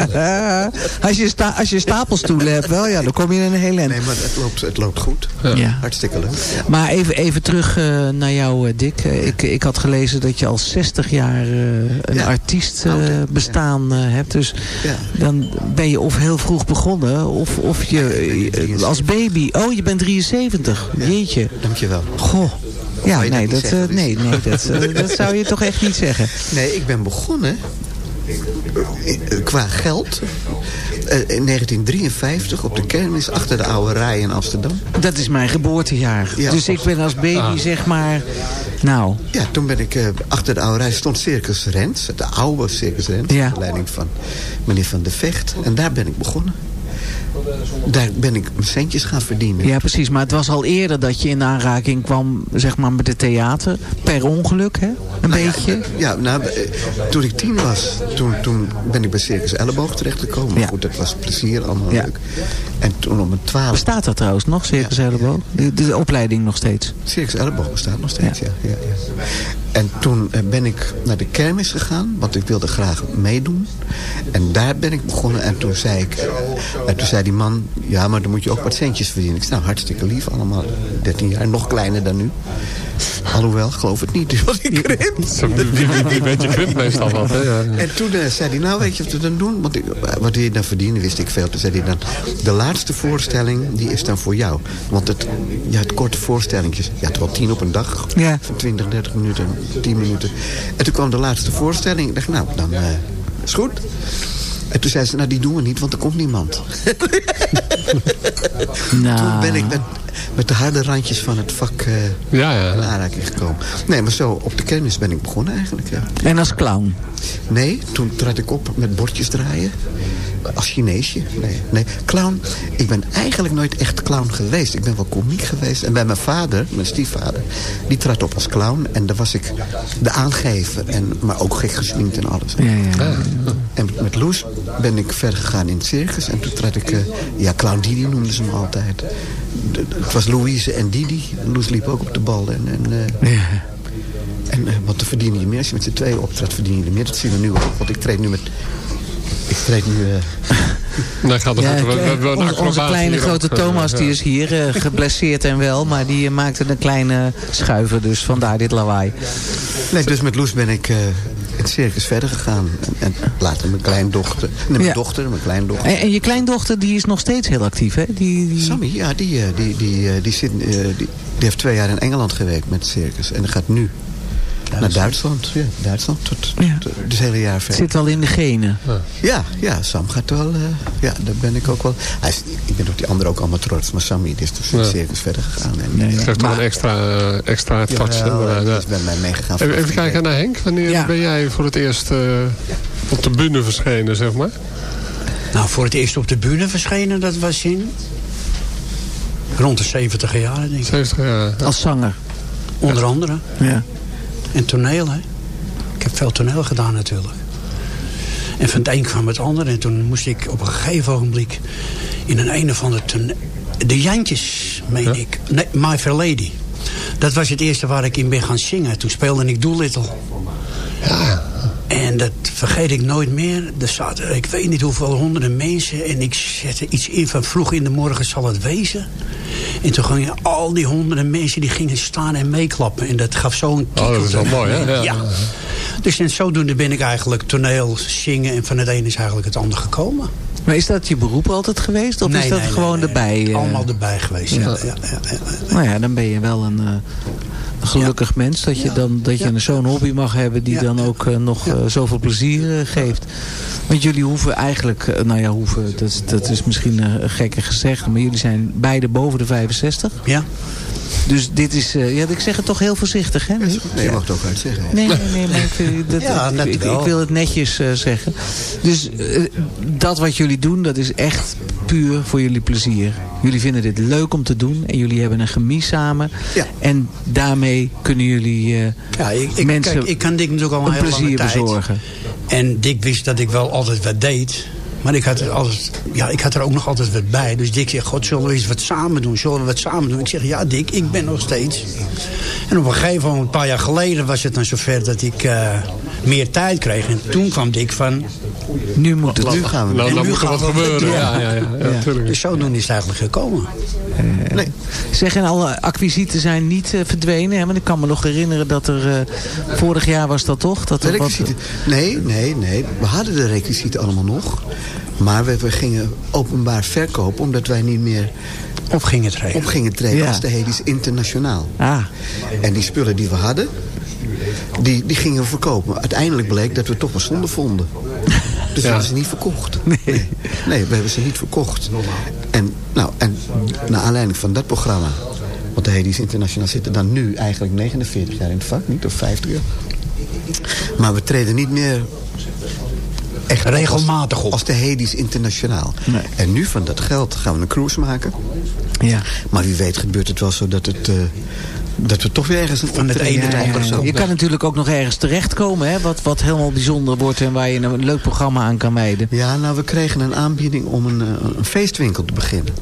Als, je sta, als je stapelstoelen hebt wel, ja, dan kom je in een heel eind. Nee, maar het loopt, het loopt goed. Ja. Hartstikke leuk. Ja. Maar even, even terug eh, naar jou, eh, Dick. Eh, ik, ik had gelezen dat je al 60 jaar eh, een Ja. artiest eh, bestaan hebt. Dus Ja. dan ben je of heel vroeg begonnen, of, of je ben 73. als baby. Oh, je bent 73. Jeetje. Dankjewel. Goh. Ja, nee, dat eh, nee, nee dat, dat zou je toch echt niet zeggen. Nee, ik ben begonnen qua geld eh, in 1953 op de kermis achter de oude rij in Amsterdam. Dat is mijn geboortejaar. Ja. Dus ik ben als baby, zeg maar... Nou, Ja, toen ben ik eh, achter de oude rij stond Circus Rens, de oude Circus Rens, Ja. onder leiding van meneer Van de Vecht. En daar ben ik begonnen. Daar ben ik mijn centjes gaan verdienen. ja precies. Maar het was al eerder dat je in aanraking kwam, zeg maar, met het theater. Per ongeluk, hè? Een Nou ja, beetje. Ja, nou, eh, toen ik tien was, toen, toen ben ik bij Circus Elleboog terechtgekomen. Maar Ja. goed, dat was plezier, allemaal Ja. leuk. En toen om mijn twaalf... Bestaat dat trouwens nog, Circus Elleboog? De, de opleiding nog steeds? Circus Elleboog bestaat nog steeds, ja. ja, ja. En toen eh, ben ik naar de kermis gegaan, want ik wilde graag meedoen. En daar ben ik begonnen en toen zei ik... En toen zei die man, ja, maar dan moet je ook wat centjes verdienen. Ik zei, nou, hartstikke lief, allemaal 13 jaar, nog kleiner dan nu. Alhoewel, geloof het niet, dus wat ik krimp. Zo, Die, die, die beetje krimpt meestal wat. Hè, ja. En toen eh, zei hij, nou weet je wat we dan doen? Want ik, wat je dan verdienen, wist ik veel. Toen zei hij dan, de laatste voorstelling, die is dan voor jou. Want het, je had korte voorstellingjes. Je had wel tien op een dag. Ja. Van 20, 30 minuten, 10 minuten. En toen kwam de laatste voorstelling. Ik dacht, nou, dan eh, is goed. En toen zei ze, nou die doen we niet, want er komt niemand. Nou, Toen ben ik met met de harde randjes van het vak eh, ja, ja. in aanraking gekomen. Nee, maar zo op de kermis ben ik begonnen eigenlijk. Ja. En als clown? Nee, toen trad ik op met bordjes draaien. Als Chineesje. Nee, nee. Clown. Ik ben eigenlijk nooit echt clown geweest. Ik ben wel komiek geweest. En bij mijn vader, mijn stiefvader, die trad op als clown. En daar was ik de aangever. En, maar ook gek gesminkt en alles. Ja, ja. En met- Loes ben ik verder gegaan in het circus. En toen trad ik... eh, ja, Clown Didi noemden ze me altijd. De- het was Louise en Didi. Loes liep ook op de bal. En, en, eh, en eh, want dan verdien je meer. Als je met z'n tweeën optrad, verdien je meer. Dat zien we nu ook. Want ik treed nu met... Ik treed nu... eh, Nee, gaat er Ja, goed. We- we- we- een onze, onze kleine grote ook, eh, Thomas die is hier eh, geblesseerd en wel. Maar die maakte een kleine schuiver. Dus vandaar dit lawaai. Nee, dus met Loes ben ik eh, het circus verder gegaan. En, en later mijn kleindochter. Nee, mijn Ja. dochter, mijn kleindochter. En, en je kleindochter die is nog steeds heel actief, hè? Die, die... Sammy, ja, die, die, die, die, zit, eh, die, die heeft twee jaar in Engeland gewerkt met het circus. En die gaat nu naar Duitsland. Ja, Duitsland. Tot, tot, tot het hele jaar verder. zit wel in de genen. Ja, ja, Sam gaat wel... eh, ja, daar ben ik ook wel... Hij is, ik ben op die anderen ook allemaal trots. Maar Sammy die is dus Ja. circus verder gegaan. En, Het geeft toch een extra, eh, extra touch. Ja. is bij mij meegegaan. Even, even kijken naar Henk. Wanneer ben jij voor het eerst eh, op de bühne verschenen, zeg maar? Nou, voor het eerst op de bühne verschenen, dat was in... Rond de 70 jaren, denk ik. 70 jaar. Als zanger. Onder andere. Ja. En toneel, hè. Ik heb veel toneel gedaan natuurlijk. En van het een kwam het ander. En toen moest ik op een gegeven ogenblik... in een een of ander toneel... De Jantjes, meen ik. Nee, My Fair Lady. Dat was het eerste waar ik in ben gaan zingen. Toen speelde ik Doolittle. Ja. En dat vergeet ik nooit meer. Er zaten, ik weet niet hoeveel honderden mensen. En ik zette iets in van vroeg in de morgen zal het wezen. En toen gingen al die honderden mensen die gingen staan en meeklappen. En dat gaf zo'n Oh, dat is wel mooi, hè? Ja. Ja. Dus en zodoende ben ik eigenlijk toneel, zingen... en van het een is eigenlijk het ander gekomen. Maar is dat je beroep altijd geweest? Of Nee, is dat nee, gewoon nee. erbij? eh? Allemaal erbij geweest, ja. Ja. ja, ja, ja. Nou ja, dan ben je wel een, eh, een gelukkig mens. Dat je, dan, dat je een zo'n hobby mag hebben die dan ook eh, nog eh, zoveel plezier eh, geeft. Want jullie hoeven eigenlijk, nou ja, hoeven, dat is, dat is misschien een gekke gezegde. Maar jullie zijn beide boven de 65. Ja. Dus dit is, ja, ik zeg het toch heel voorzichtig, hè? Nee, je mag het ook uitzeggen. hè. Nee, nee, nee, maar ik, dat, Ja, ik- ik, wil het netjes zeggen. Dus dat wat jullie doen, dat is echt puur voor jullie plezier. Jullie vinden dit leuk om te doen en jullie hebben een gemis samen. En daarmee kunnen jullie eh, Ja, ik, ik, mensen kijk, ik kan Dick natuurlijk al een, een plezier tijd. bezorgen. En Dick wist dat ik wel altijd wat deed. Maar ik had, er altijd, ja, ik had er ook nog altijd wat bij. Dus Dick zegt, god, zullen we eens wat samen doen? Zullen we wat samen doen? Ik zeg, ja Dick, ik ben nog steeds. En op een gegeven moment, een paar jaar geleden, was het dan zover dat ik eh, meer tijd kreeg. En toen kwam Dick van... Nu moet het. Nu gaan we. Nou, dan nu moet er wat gebeuren. Ja, ja, ja. Dus zodoende is het eigenlijk gekomen. Nee. Zeg, en alle acquisieten zijn niet eh, verdwenen. Hè? Want ik kan me nog herinneren dat er... vorig jaar was dat toch? Dat er wat. Nee, nee, nee. We hadden de requisieten allemaal nog. Maar we, we gingen openbaar verkopen omdat wij niet meer Op ging het regelen. op gingen treden Ja. als de Hedis internationaal. ah, En die spullen die we hadden, die, die gingen we verkopen. Uiteindelijk bleek dat we toch wel zonde vonden. Dus we hebben ze niet verkocht. Nee. nee. we hebben ze niet verkocht. En, nou, en naar aanleiding van dat programma... want de Hedis Internationaal zitten dan nu eigenlijk 49 jaar in het vak, niet? Of 50 jaar. Maar we treden niet meer echt Regelmatig als, op. als de Hedis Internationaal. Nee. En nu van dat geld gaan we een cruise maken. ja. Maar wie weet gebeurt het wel zo dat het... eh, dat we toch weer ergens een Van het ene of het zo. Je kan natuurlijk ook nog ergens terechtkomen, hè? Wat, wat helemaal bijzonder wordt en waar je een leuk programma aan kan wijden. Ja, nou, we kregen een aanbieding om een, eh, een feestwinkel te beginnen.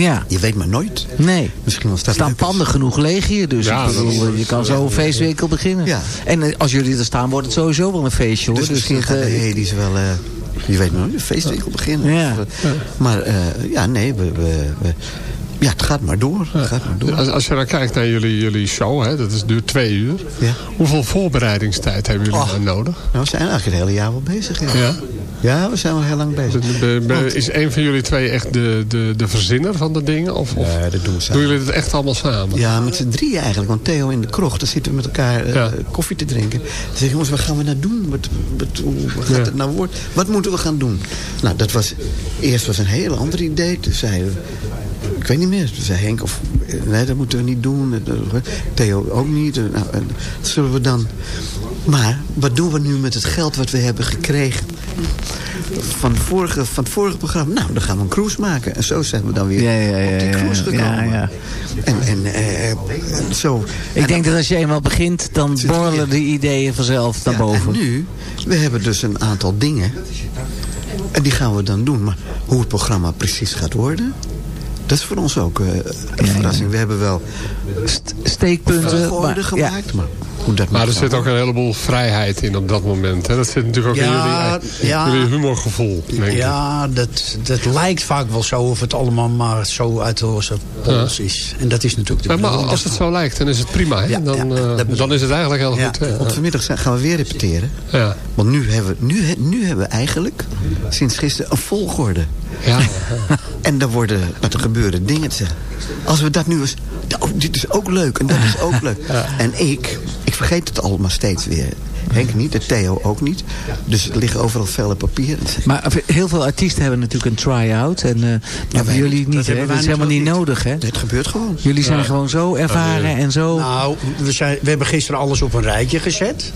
Ja, Je weet maar nooit. nee. Misschien wel Er staan panden genoeg leeg hier, dus Ja, ik bedoel, dat is- je kan zo een feestwinkel beginnen. Ja. En eh, als jullie er staan, wordt het sowieso wel een feestje hoor. Dus, misschien het, gaat de eh, Hedis wel... eh, je weet maar nooit, een feestwinkel beginnen. Ja. Maar eh, ja, nee, we, we, we- ja, het gaat maar door. Het gaat maar door. Als, als je dan kijkt naar jullie, jullie show, hè, dat is, duurt twee uur. Ja. Hoeveel voorbereidingstijd hebben jullie Och. dan nodig? Nou, we zijn eigenlijk het hele jaar wel bezig. Ja, Ja? ja we zijn wel heel lang bezig. Be- be- Is een van jullie twee echt de, de, de verzinner van de dingen? Of, of Ja, dat doen we samen. doen jullie het echt allemaal samen? Ja, met z'n drieën eigenlijk. Want Theo in de krocht, daar zitten we met elkaar eh, koffie te drinken. Dan zeggen jongens, wat gaan we nou doen? Wat, wat, hoe gaat het nou worden? Wat moeten we gaan doen? Nou, dat was... Eerst was een heel ander idee. Toen zeiden we... ik weet niet meer. Zei Henk, of, nee, dat moeten we niet doen. Theo ook niet. Nou, en dat zullen we dan... Maar wat doen we nu met het geld wat we hebben gekregen? Van, de vorige, van het vorige programma. Nou, dan gaan we een cruise maken. En zo zijn we dan weer Ja, ja, ja, op die ja, cruise ja, gekomen. ja. En, en eh, zo. Ik denk dat als je eenmaal begint, dan borrelen die ideeën vanzelf naar boven. En nu, we hebben dus een aantal dingen. En die gaan we dan doen. Maar hoe het programma precies gaat worden... dat is voor ons ook eh, een verrassing. We hebben wel steekpunten maar- gemaakt. Maar hoe dat Maar er zit ook een heleboel vrijheid in op dat moment. Hè? Dat zit natuurlijk ook Ja, in jullie, ja. jullie humorgevoel, denk ik. Ja, dat, dat lijkt vaak wel zo of het allemaal maar zo uit de losse pols is. En dat is natuurlijk de Ja, maar bedoeling. als het zo lijkt, dan is het prima. Hè? dan, eh, dan is het eigenlijk heel goed. hè? Want vanmiddag gaan we weer repeteren. Ja. Want nu hebben, we, nu, nu hebben we eigenlijk, sinds gisteren, een volgorde. Ja. en dan worden, nou, er gebeuren dingen. Als we dat nu eens, oh, dit is ook leuk en dat is ook leuk. En ik, ik vergeet het allemaal steeds weer. Henk niet, de Theo ook niet. Dus er liggen overal vellen papier. Maar heel veel artiesten hebben natuurlijk een try-out. En, eh, maar bij jullie niet, hè? hebben Dat is helemaal niet nodig, hè? Het gebeurt gewoon. Jullie zijn Ja. gewoon zo ervaren en zo... Nou, we, zijn, we hebben gisteren alles op een rijtje gezet.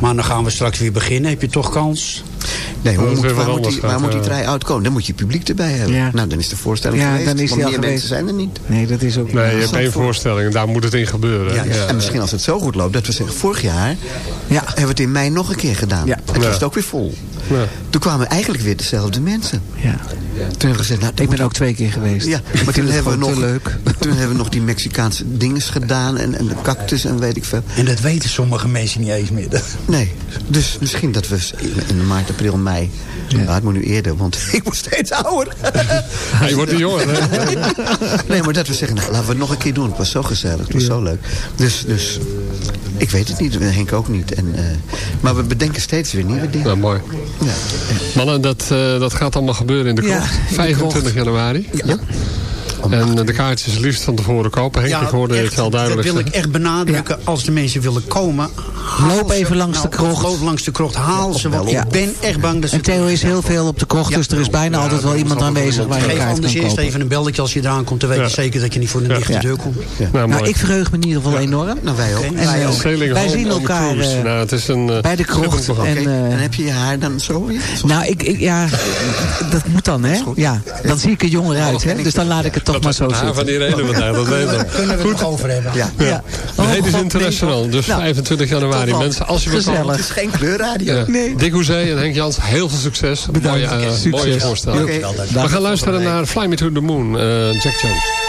Maar dan gaan we straks weer beginnen. Heb je toch kans? Nee, moet, waar moet die, waar moet die gaat, try-out komen? Dan moet je publiek erbij hebben. Ja. Nou, dan is de voorstelling Ja, geweest. dan is want die al meer geweest. mensen zijn er niet. Nee, dat is ook... Nee, je hebt één voorstelling en daar moet het in gebeuren. Ja, Ja. En misschien als het zo goed loopt, dat we zeggen, vorig jaar hebben we het in mei nog een keer gedaan. En toen Ja. was het ook weer vol. Toen kwamen eigenlijk weer dezelfde mensen. Ja. Toen hebben we gezegd, nou, Ik ben ook twee keer geweest. Ja, maar toen het hebben, we nog, leuk. toen hebben we nog die Mexicaanse dinges gedaan en, en de cactus en weet ik veel. En dat weten sommige mensen niet eens meer. Nee, dus misschien dat we in, maart, april, mei... Ja. het moet nu eerder, want ik word steeds ouder. Ja, je wordt een jongen, hè? nee, maar dat we zeggen, nou, laten we het nog een keer doen. Het was zo gezellig, het was zo leuk. Dus, dus ik weet het niet, Henk ook niet. En, eh, maar we bedenken steeds weer nieuwe dingen. Nou, mooi. Ja. Mannen, dat, eh, dat gaat allemaal gebeuren in de krocht. de 25 krocht. januari. Ja. En eh, de kaartjes liefst van tevoren kopen. Henk, ik hoorde echt, het al duidelijk Dat wil ik echt benadrukken. Als de mensen willen komen... haal Loop ze- even langs nou, de krocht. Loop langs de krocht. Haal ze. Want Ja. ik ben echt bang dat ze... En Theo is heel veel op de krocht, dus er is bijna altijd wel iemand aanwezig waar je een Geef kaart anders kan eerst kopen. even een belletje als je eraan komt. Dan weet je Ja. zeker dat je niet voor de dichte Ja. deur komt. Nou, ik verheug me in ieder geval enorm. Nou, wij ook. Eh, wij Home zien elkaar eh, Nou, het is een, eh, bij de krocht. En, eh, heb je je haar dan zo nou, ik, ik, ja, dat moet dan, hè? Ja, dan zie ik er jonger uit, hè? Dus dan laat ik het toch maar zo zitten. van die reden vandaag, dat weet ik. Kunnen we het over hebben? Ja. Ja. Ladies God, International, dus Nou, 25 januari. tot dan. Mensen, als je wilt Gezellig. Het is geen kleurradio. Ja. Nee. Dick Hoezee en Henk Jans, heel veel succes. Bedankt. Mooie, eh, Succes. mooie voorstelling. Oké. We gaan luisteren naar Fly Me to the Moon, eh, Jack Jones.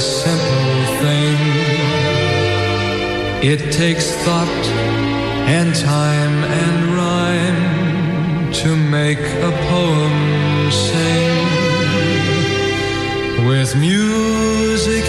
Simple thing. It takes thought and time and rhyme to make a poem sing. With music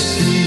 disse.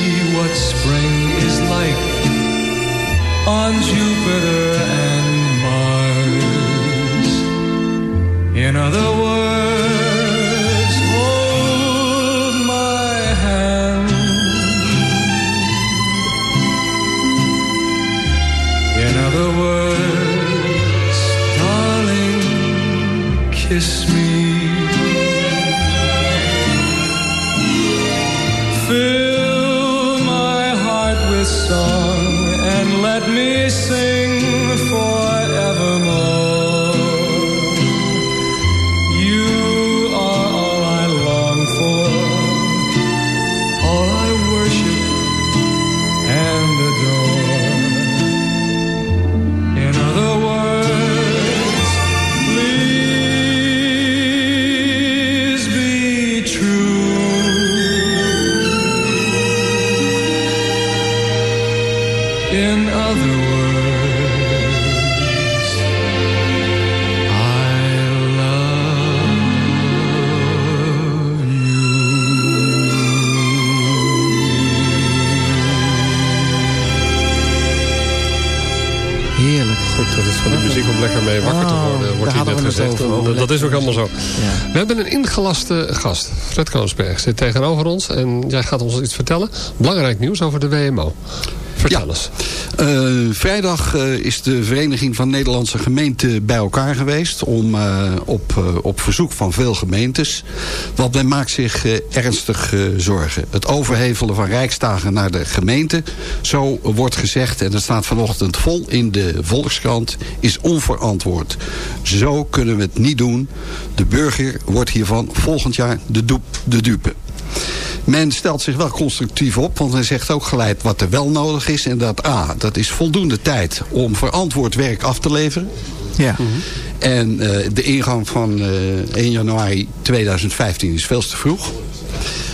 Is ook allemaal zo. Ja. We hebben een ingelaste gast. Fred Koonsberg zit tegenover ons. En jij gaat ons iets vertellen. Belangrijk nieuws over de WMO. Vertel eens. Eh, vrijdag eh, is de Vereniging van Nederlandse Gemeenten bij elkaar geweest. Om eh, op, op verzoek van veel gemeentes. Want men maakt zich ernstig zorgen. Het overhevelen van rijksdagen naar de gemeente. Zo wordt gezegd, en dat staat vanochtend vol in de Volkskrant. Is onverantwoord. Zo kunnen we het niet doen. De burger wordt hiervan volgend jaar de, de dupe. Men stelt zich wel constructief op, want men zegt ook gelijk wat er wel nodig is. En dat A, dat is voldoende tijd om verantwoord werk af te leveren. Ja. En eh, de ingang van eh 1 januari 2015 is veel te vroeg.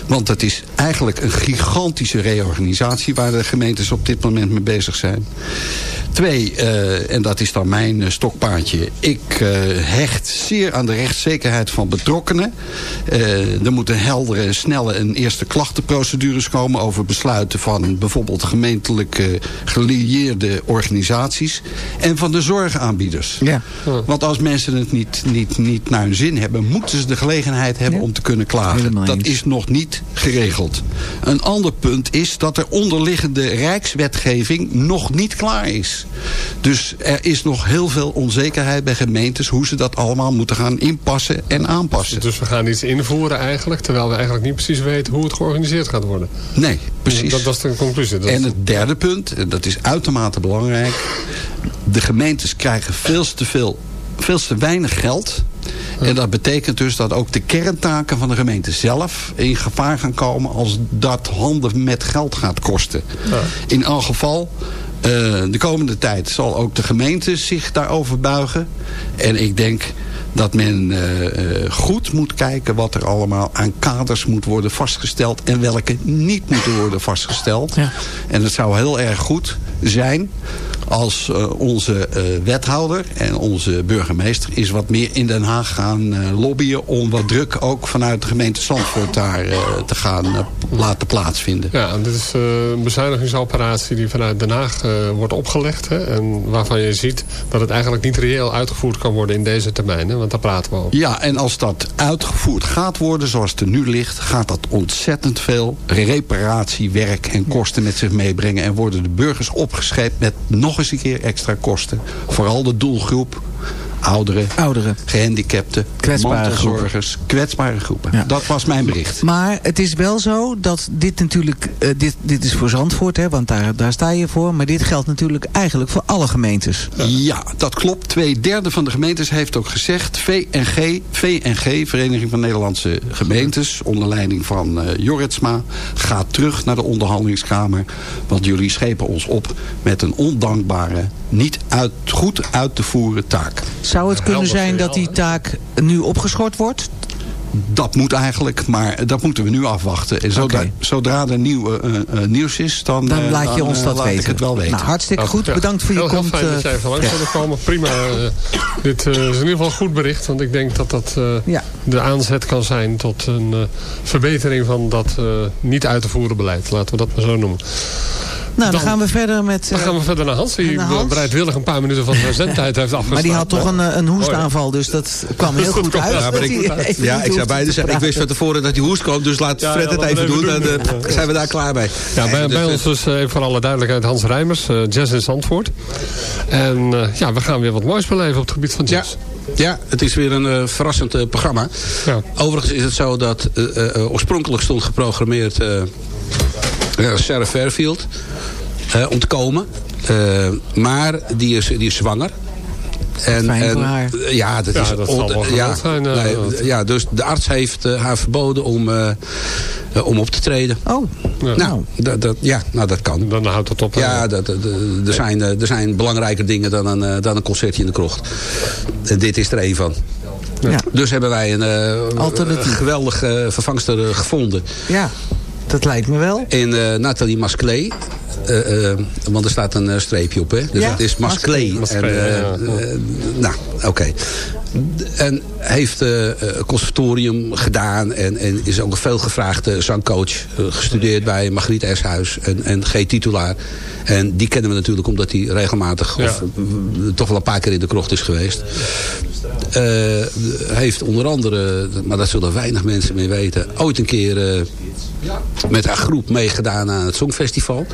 Want het is eigenlijk een gigantische reorganisatie... waar de gemeentes op dit moment mee bezig zijn. Twee, eh, en dat is dan mijn eh, stokpaardje... ik eh, hecht zeer aan de rechtszekerheid van betrokkenen. Eh, er moeten heldere, snelle en eerste klachtenprocedures komen... over besluiten van bijvoorbeeld gemeentelijke gelieerde organisaties... en van de zorgaanbieders. Ja. Want als mensen het niet, niet, niet naar hun zin hebben... moeten ze de gelegenheid hebben om te kunnen klagen. Dat is nog niet geregeld. Een ander punt is dat er onderliggende rijkswetgeving nog niet klaar is. Dus er is nog heel veel onzekerheid bij gemeentes... hoe ze dat allemaal moeten gaan inpassen en aanpassen. Dus we gaan iets invoeren eigenlijk. Terwijl we eigenlijk niet precies weten hoe het georganiseerd gaat worden. Nee, precies. Dat, dat is de conclusie. Dat En het derde punt, en dat is uitermate belangrijk... de gemeentes krijgen veel te veel, veel te weinig geld... En dat betekent dus dat ook de kerntaken van de gemeente zelf in gevaar gaan komen als dat handen met geld gaat kosten. In elk geval, eh, de komende tijd zal ook de gemeente zich daarover buigen. En ik denk dat men eh, eh, goed moet kijken wat er allemaal aan kaders moet worden vastgesteld en welke niet moeten worden vastgesteld. En het zou heel erg goed zijn als eh, onze eh, wethouder en onze burgemeester is wat meer in Den Haag gaan eh, lobbyen om wat druk ook vanuit de gemeente Zandvoort daar te gaan laten plaatsvinden. Ja, en dit is een bezuinigingsoperatie die vanuit Den Haag wordt opgelegd. Hè, en waarvan je ziet dat het eigenlijk niet reëel uitgevoerd kan worden in deze termijn. Hè, want daar praten we over. Ja, en als dat uitgevoerd gaat worden zoals het er nu ligt... gaat dat ontzettend veel reparatiewerk en kosten met zich meebrengen... en worden de burgers opgescheept met nog eens een keer extra kosten. Vooral de doelgroep, ouderen, Ouderen. gehandicapten, Kwetsbare mantelzorgers, kwetsbare groepen. Ja. Dat was mijn bericht. Maar het is wel zo dat dit natuurlijk... eh, dit, dit is voor Zandvoort, hè, want daar, daar sta je voor. Maar dit geldt natuurlijk eigenlijk voor alle gemeentes. Ja, dat klopt. Twee derde van de gemeentes heeft ook gezegd... VNG, VNG Vereniging van Nederlandse Gemeentes... onder leiding van eh, Jorritsma... gaat terug naar de onderhandelingskamer. Want jullie schepen ons op met een ondankbare... niet uit, goed uit te voeren taak. Zou het kunnen zijn dat die taak nu opgeschort wordt? Dat moet eigenlijk, maar dat moeten we nu afwachten. En zodra, zodra er nieuw, eh, eh, nieuws is, dan, Dan eh, laat je ons eh, dat laat weten. ik het wel weten. Nou, hartstikke goed. Ja. Bedankt voor je heel, heel komst. fijn dat jij eh, even langs komen. Prima. eh, dit eh, is in ieder geval een goed bericht. Want ik denk dat dat eh, de aanzet kan zijn tot een eh, verbetering van dat eh, niet uit te voeren beleid. Laten we dat maar zo noemen. Nou, dan, Dan- gaan we verder met... Dan eh, gaan we verder naar Hans. Die naar Hans. bereidwillig een paar minuten van zijn zendtijd heeft afgestaan. maar die had toch een, eh, een hoestaanval, dus dat kwam heel goed uit. Ja, maar ik, ja, ik zou beide zeggen. Ik wist van tevoren dat die hoest kwam, dus laat Ja, Fred ja, het even doen. Dan eh, zijn we daar klaar bij. Ja, bij, bij ons dus eh, even voor alle duidelijkheid Hans Rijmers, eh, Jazz in Zandvoort. En eh, ja, we gaan weer wat moois beleven op het gebied van jazz. Ja, het is weer een verrassend programma. Overigens is het zo dat oorspronkelijk stond geprogrammeerd Sarah Fairfield eh, om te komen. Eh, maar die is, die is zwanger. En, en, eh, Ja, dat Ja, is dat zal wel ja, zijn, eh, nee, dat- ja, dus de arts heeft eh, haar verboden om, eh, eh, om op te treden. Oh, nou, dat, dat, ja, nou, dat kan. Dan houdt het op. Ja, dat, dat- dat- er, zijn, eh, er zijn belangrijker dingen dan een, eh, dan een concertje in de krocht. En dit is er één van. Ja. Dus hebben wij een, eh, Alternatief. een geweldige eh, vervangster eh, gevonden. Ja, dat lijkt me wel. In eh, Nathalie Masclé. Eh, eh, want er staat een streepje op, hè? Dus Ja, het is Masclé. Masclé, En, nou, oké. En heeft conservatorium gedaan. En, en is ook een veelgevraagde zangcoach. gestudeerd bij Margriet Eshuis en, en G. En die kennen we natuurlijk omdat hij regelmatig... Of, eh, toch wel een paar keer in de krocht is geweest. Eh, heeft onder andere, maar dat zullen weinig mensen meer weten... ooit een keer eh, met haar groep meegedaan aan het Songfestival.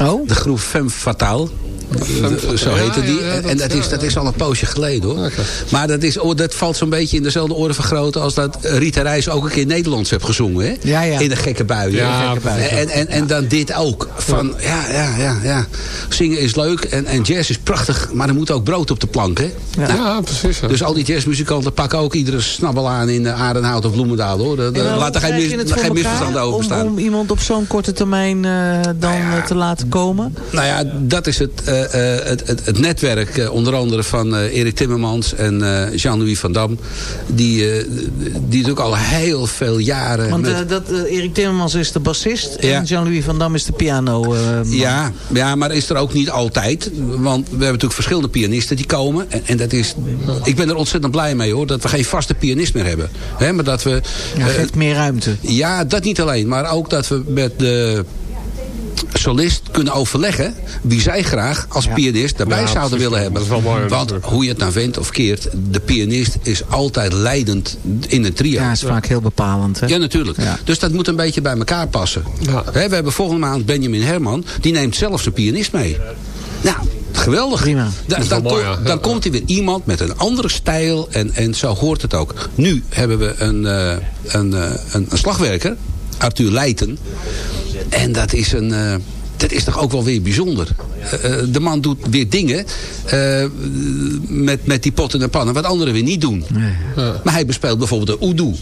Oh? De groep Femme Fatale. De- Zo heette Ja, die. ja, ja, dat- en dat is, dat is al een poosje geleden hoor. Maar dat, is, oh, dat valt zo'n beetje in dezelfde orde van grootte... als dat Rita Reis ook een keer Nederlands heeft gezongen. Hè? Ja, ja. In de gekke buien. Ja. En, en, en dan dit ook. Van, ja, ja, ja, ja. Zingen is leuk en, en jazz is prachtig... maar er moet ook brood op de plank. Hè? Nou, Ja, precies. dus al die jazzmuzikanten pakken ook iedere snabbel aan... in eh, Aardenhout of Bloemendaal. Hoor. Hoe Laat er geen, geen elkaar misverstanden over om, bestaan. om iemand op zo'n korte termijn eh, dan eh, te laten komen? Nou ja, dat is het, eh, eh, het, het, het netwerk eh, onder andere van eh, Erik Timmermans en eh, Jean-Louis van Dam. Die, eh, die natuurlijk al heel veel jaren... Want met- eh, dat, eh, Erik Timmermans is de bassist Ja. en Jean-Louis van Dam is de piano. eh, ja, ja, maar is er ook niet altijd. Want we hebben natuurlijk verschillende pianisten die komen. En, en dat is, ik ben er ontzettend blij mee hoor. Dat we geen vaste pianist meer hebben. Hè, maar dat we... Ja, eh, geeft meer ruimte. Ja, dat niet alleen. Maar ook dat we met de solist kunnen overleggen... wie zij graag als pianist daarbij Ja, zouden precies. willen hebben. Dat is wel mooi, Want natuurlijk. hoe je het nou wendt of keert... de pianist is altijd leidend in een trio. Ja, is vaak heel bepalend. Hè? Ja, natuurlijk. Dus dat moet een beetje bij elkaar passen. We hebben volgende maand Benjamin Herman. Die neemt zelf zijn pianist mee. Nou, geweldig. Prima. Da- dan mooi, kom- ja. dan komt er weer iemand met een andere stijl. En, en zo hoort het ook. Nu hebben we een, eh, een, eh, een, een slagwerker. Arthur Leijten. En dat is een... dat is toch ook wel weer bijzonder. Eh, eh, de man doet weer dingen eh, met, met die potten en pannen... wat anderen weer niet doen. Maar hij bespeelt bijvoorbeeld de oedoe.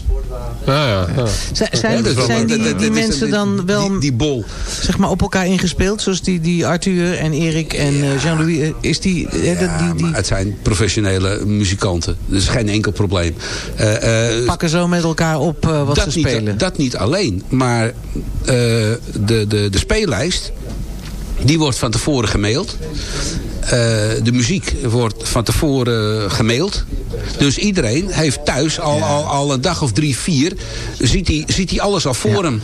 Ja, ja, ja. Zijn, zijn, dat die, mensen dan wel Die, die bol. zeg maar, op elkaar ingespeeld? Zoals die, die Arthur en Erik en Jean-Louis. Is die, dat- die, die Maar het zijn professionele muzikanten. Dus geen enkel probleem. Eh, eh, pakken zo met elkaar op wat dat ze niet, spelen? Dat niet alleen. Maar eh, de, de, de speellijst... die wordt van tevoren gemaild. Eh, de muziek wordt van tevoren gemaild. Dus iedereen heeft thuis al, al, al een dag of drie, vier... ziet hij ziet hij alles al voor hem.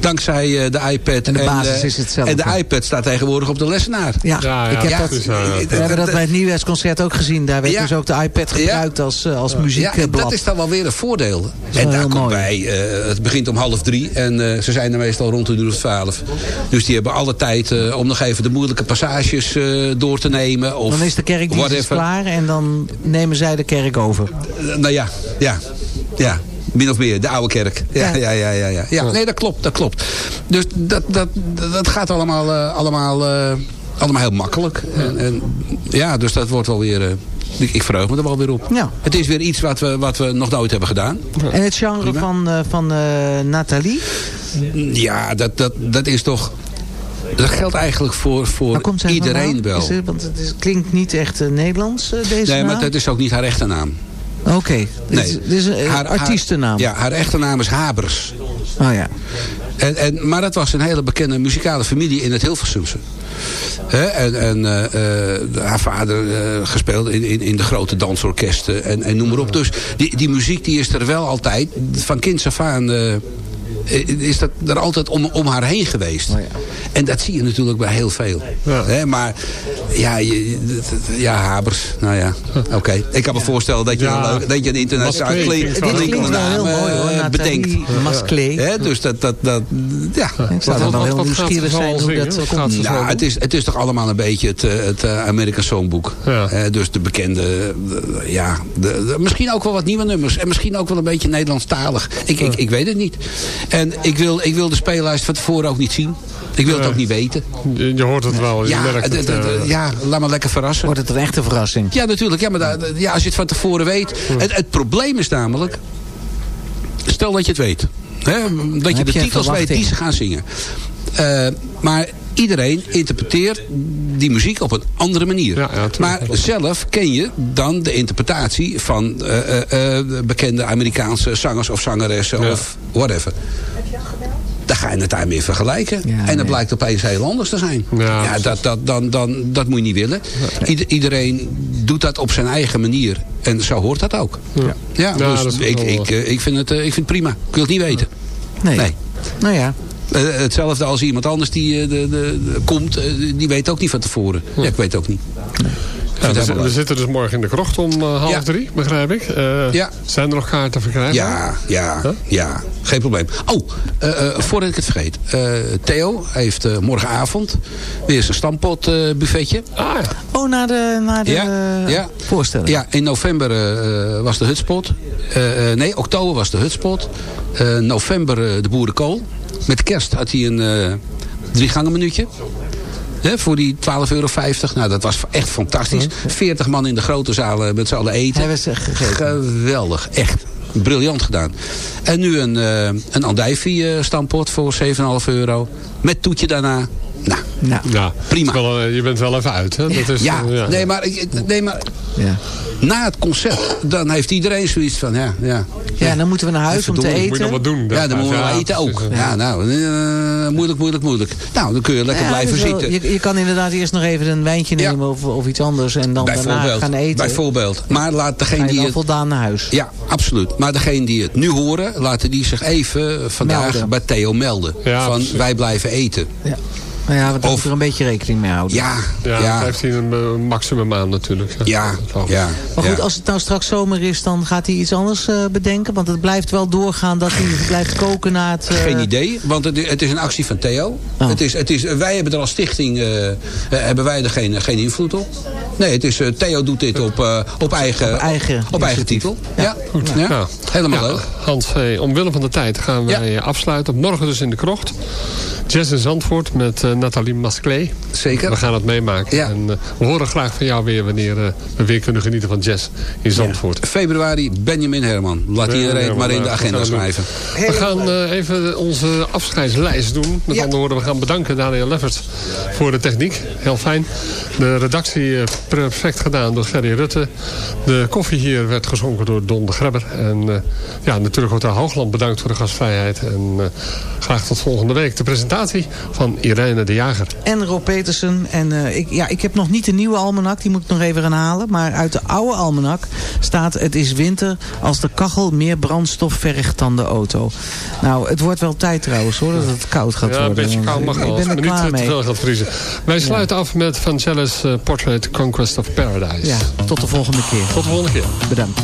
Dankzij eh, de iPad. En de basis eh, is hetzelfde. En de iPad staat tegenwoordig op de lessenaar. Ja, Ja, ja, ik heb ja, dat, ja. we hebben dat bij het nieuwjaarsconcert ook gezien. Daar werd Ja. dus ook de iPad gebruikt als, als muziekblad. dat is dan wel weer een voordeel. En daar komt mooi. bij, eh, het begint om half drie en eh, ze zijn er meestal rond een uur of twaalf. Dus die hebben alle tijd eh, om nog even de moeilijke passages eh, door te nemen. Of dan is de kerkdienst whatever. klaar en dan nemen zij de kerk over. Eh, nou ja, ja, ja. Min of meer, de oude kerk. Ja, ja, ja, ja. ja, ja. nee, dat klopt, dat klopt. Dus dat, dat, dat gaat allemaal, eh, allemaal, eh, allemaal heel makkelijk. En, en, ja, dus dat wordt wel weer... ik, ik verheug me er wel weer op. Ja. Het is weer iets wat we, wat we nog nooit hebben gedaan. En het genre Prima. van, van Nathalie? Ja, dat, dat, dat is toch... Dat geldt eigenlijk voor, voor iedereen wel. Het- want het is, klinkt niet echt eh, Nederlands, eh, deze Nee, maar dat is ook niet haar echte naam. Oké, Nee. eh, artiestennaam. ja, haar echte naam is Habers. Oh ja. En, en, maar dat was een hele bekende muzikale familie in het Hilversumse. Hè, en en haar vader gespeeld in, in, in de grote dansorkesten en, en noem maar op. Dus die, die muziek die is er wel altijd, van kinds af aan... eh, is dat er altijd om, om haar heen geweest. En dat zie je natuurlijk bij heel veel. Hè, maar ja, je, ja, Habers, nou ja, oké. Ik kan me voorstellen dat je, Ja. een, leuk, dat je een internationaal klinkende naam mooi hoor, eh, bedenkt. Masclé. Dus dat, dat, dat ja. Ik zou dan wel heel nieuwsgierig zijn hoe dat komt. Nou, het is, het is toch allemaal een beetje het, eh, het American Songbook. Eh, dus de bekende, ja, de, de- misschien ook wel wat nieuwe nummers. En misschien ook wel een beetje Nederlandstalig. Ik, ik, ik weet het niet. En ik wil, ik wil de speellijst van tevoren ook niet zien. Ik wil het ook niet weten. Je, je hoort het wel. Je Ja, merkt het- eh, ja, laat maar lekker verrassen. Wordt het een echte verrassing? Ja, natuurlijk. Ja, maar da- ja, als je het van tevoren weet. Het, het probleem is namelijk... Stel dat je het weet. Hè, dat je de titels weet die ze gaan zingen. Eh, maar iedereen interpreteert die muziek op een andere manier. maar zelf ken je dan de interpretatie van eh, eh, eh, bekende Amerikaanse zangers of zangeressen of whatever. Daar ga je het daarmee vergelijken. en dat blijkt opeens heel anders te zijn. Ja, dat, dat, dan, dan, dat moet je niet willen. Ieder- iedereen doet dat op zijn eigen manier. En zo hoort dat ook. Ja, Ja, dus dat is ik, wel- ik, ik, vind het, ik vind het prima. Ik wil het niet weten. Nee. Nou ja. Eh, hetzelfde als iemand anders die eh, de, de, de- komt. eh, die weet ook niet van tevoren. Ja, ik weet ook niet. Ja, we, zitten dus morgen in de krocht om eh, half drie, begrijp ik. Eh, Ja. Zijn er nog kaarten verkrijgbaar? Ja, ja, ja. Geen probleem. Oh, eh, eh, voordat ik het vergeet. Eh, Theo heeft eh, morgenavond weer zijn stampot eh, buffetje. Ah, ja. Oh, naar de, naar de Ja, ja. voorstelling. Ja, in november eh, was de hutspot. Eh, eh, nee, oktober was de hutspot. Eh, november eh, de boerenkool. Met kerst had hij een eh drie gangen minuutje. Hè, voor die 12,50 euro. Nou, dat was echt fantastisch. 40 man in de grote zalen met z'n allen eten. Hebben ze gegeten? Geweldig, echt. Briljant gedaan. En nu een, eh een andijvie eh, stampot voor 7,5 euro. Met toetje daarna. Nou, Ja, prima. wel, eh, je bent wel even uit, hè? Dat is, ja, eh, nee, maar, ik- nee, maar Ja. na het concert, dan heeft iedereen zoiets van, ja, ja. Ja, dan moeten we naar huis om te door. eten. Moet je nog wat doen? Ja, dan moeten we Ja, wel eten ook. Ja, nou, eh, moeilijk, moeilijk, moeilijk. Nou, dan kun je lekker Ja, blijven dus wel- zitten. Je, je kan inderdaad eerst nog even een wijntje nemen of, of iets anders. En dan daarna gaan eten. Bijvoorbeeld. Maar laat degene die het... voldaan naar huis. Ja, absoluut. Maar degene die het nu horen, laten die zich even vandaag Melden. bij Theo melden. Ja, van, precies. wij blijven eten. Ja. Nou ja, we moeten er een beetje rekening mee houden. Ja, Ja, ja, heeft hij een eh, maximum aan natuurlijk. ja, ja. Maar goed, ja. als het nou straks zomer is, dan gaat hij iets anders eh, bedenken. Want het blijft wel doorgaan dat hij blijft koken na het... eh, Geen idee, want het, het is een actie van Theo. Oh. Het is, het is, wij hebben er als stichting eh, eh, hebben wij er geen, geen invloed op. Nee, het is, eh, Theo doet dit op, eh, op eigen, Op eigen op eigen titel. Ja, ja. Ja. helemaal Ja, leuk. Hans, hey, omwille van de tijd gaan wij eh, afsluiten. Morgen dus in de krocht. Jazz in Zandvoort met eh, Nathalie Masclé. Zeker. We gaan het meemaken. Ja. En, eh, we horen graag van jou weer wanneer eh, we weer kunnen genieten van jazz in Zandvoort. Februari, Benjamin Herman. Laat iedereen het maar in de agenda schrijven. We gaan eh, even onze afscheidslijst doen. Met andere woorden, we gaan bedanken Daniel Leffert voor de techniek. Heel fijn. De redactie eh, perfect gedaan door Ferry Rutte. De koffie hier werd geschonken door Don de Grebber. En eh, ja, natuurlijk Hotel Hoogland bedankt voor de gastvrijheid. En eh, graag tot volgende week. De presentatie van Irene de Jager. En Rob Petersen. En eh, ik, ja, ik heb nog niet de nieuwe almanak. Die moet ik nog even gaan halen. Maar uit de oude almanak staat... Het is winter als de kachel meer brandstof vergt dan de auto. Nou, het wordt wel tijd trouwens hoor. Dat het koud gaat Ja, een worden. beetje koud mag ik wel. ben Als er klaar niet te mee. veel gaat vriezen. Wij sluiten af met Vangelis eh, Portrait Conquest of Paradise. Ja, tot de volgende keer. Tot de volgende keer. Bedankt.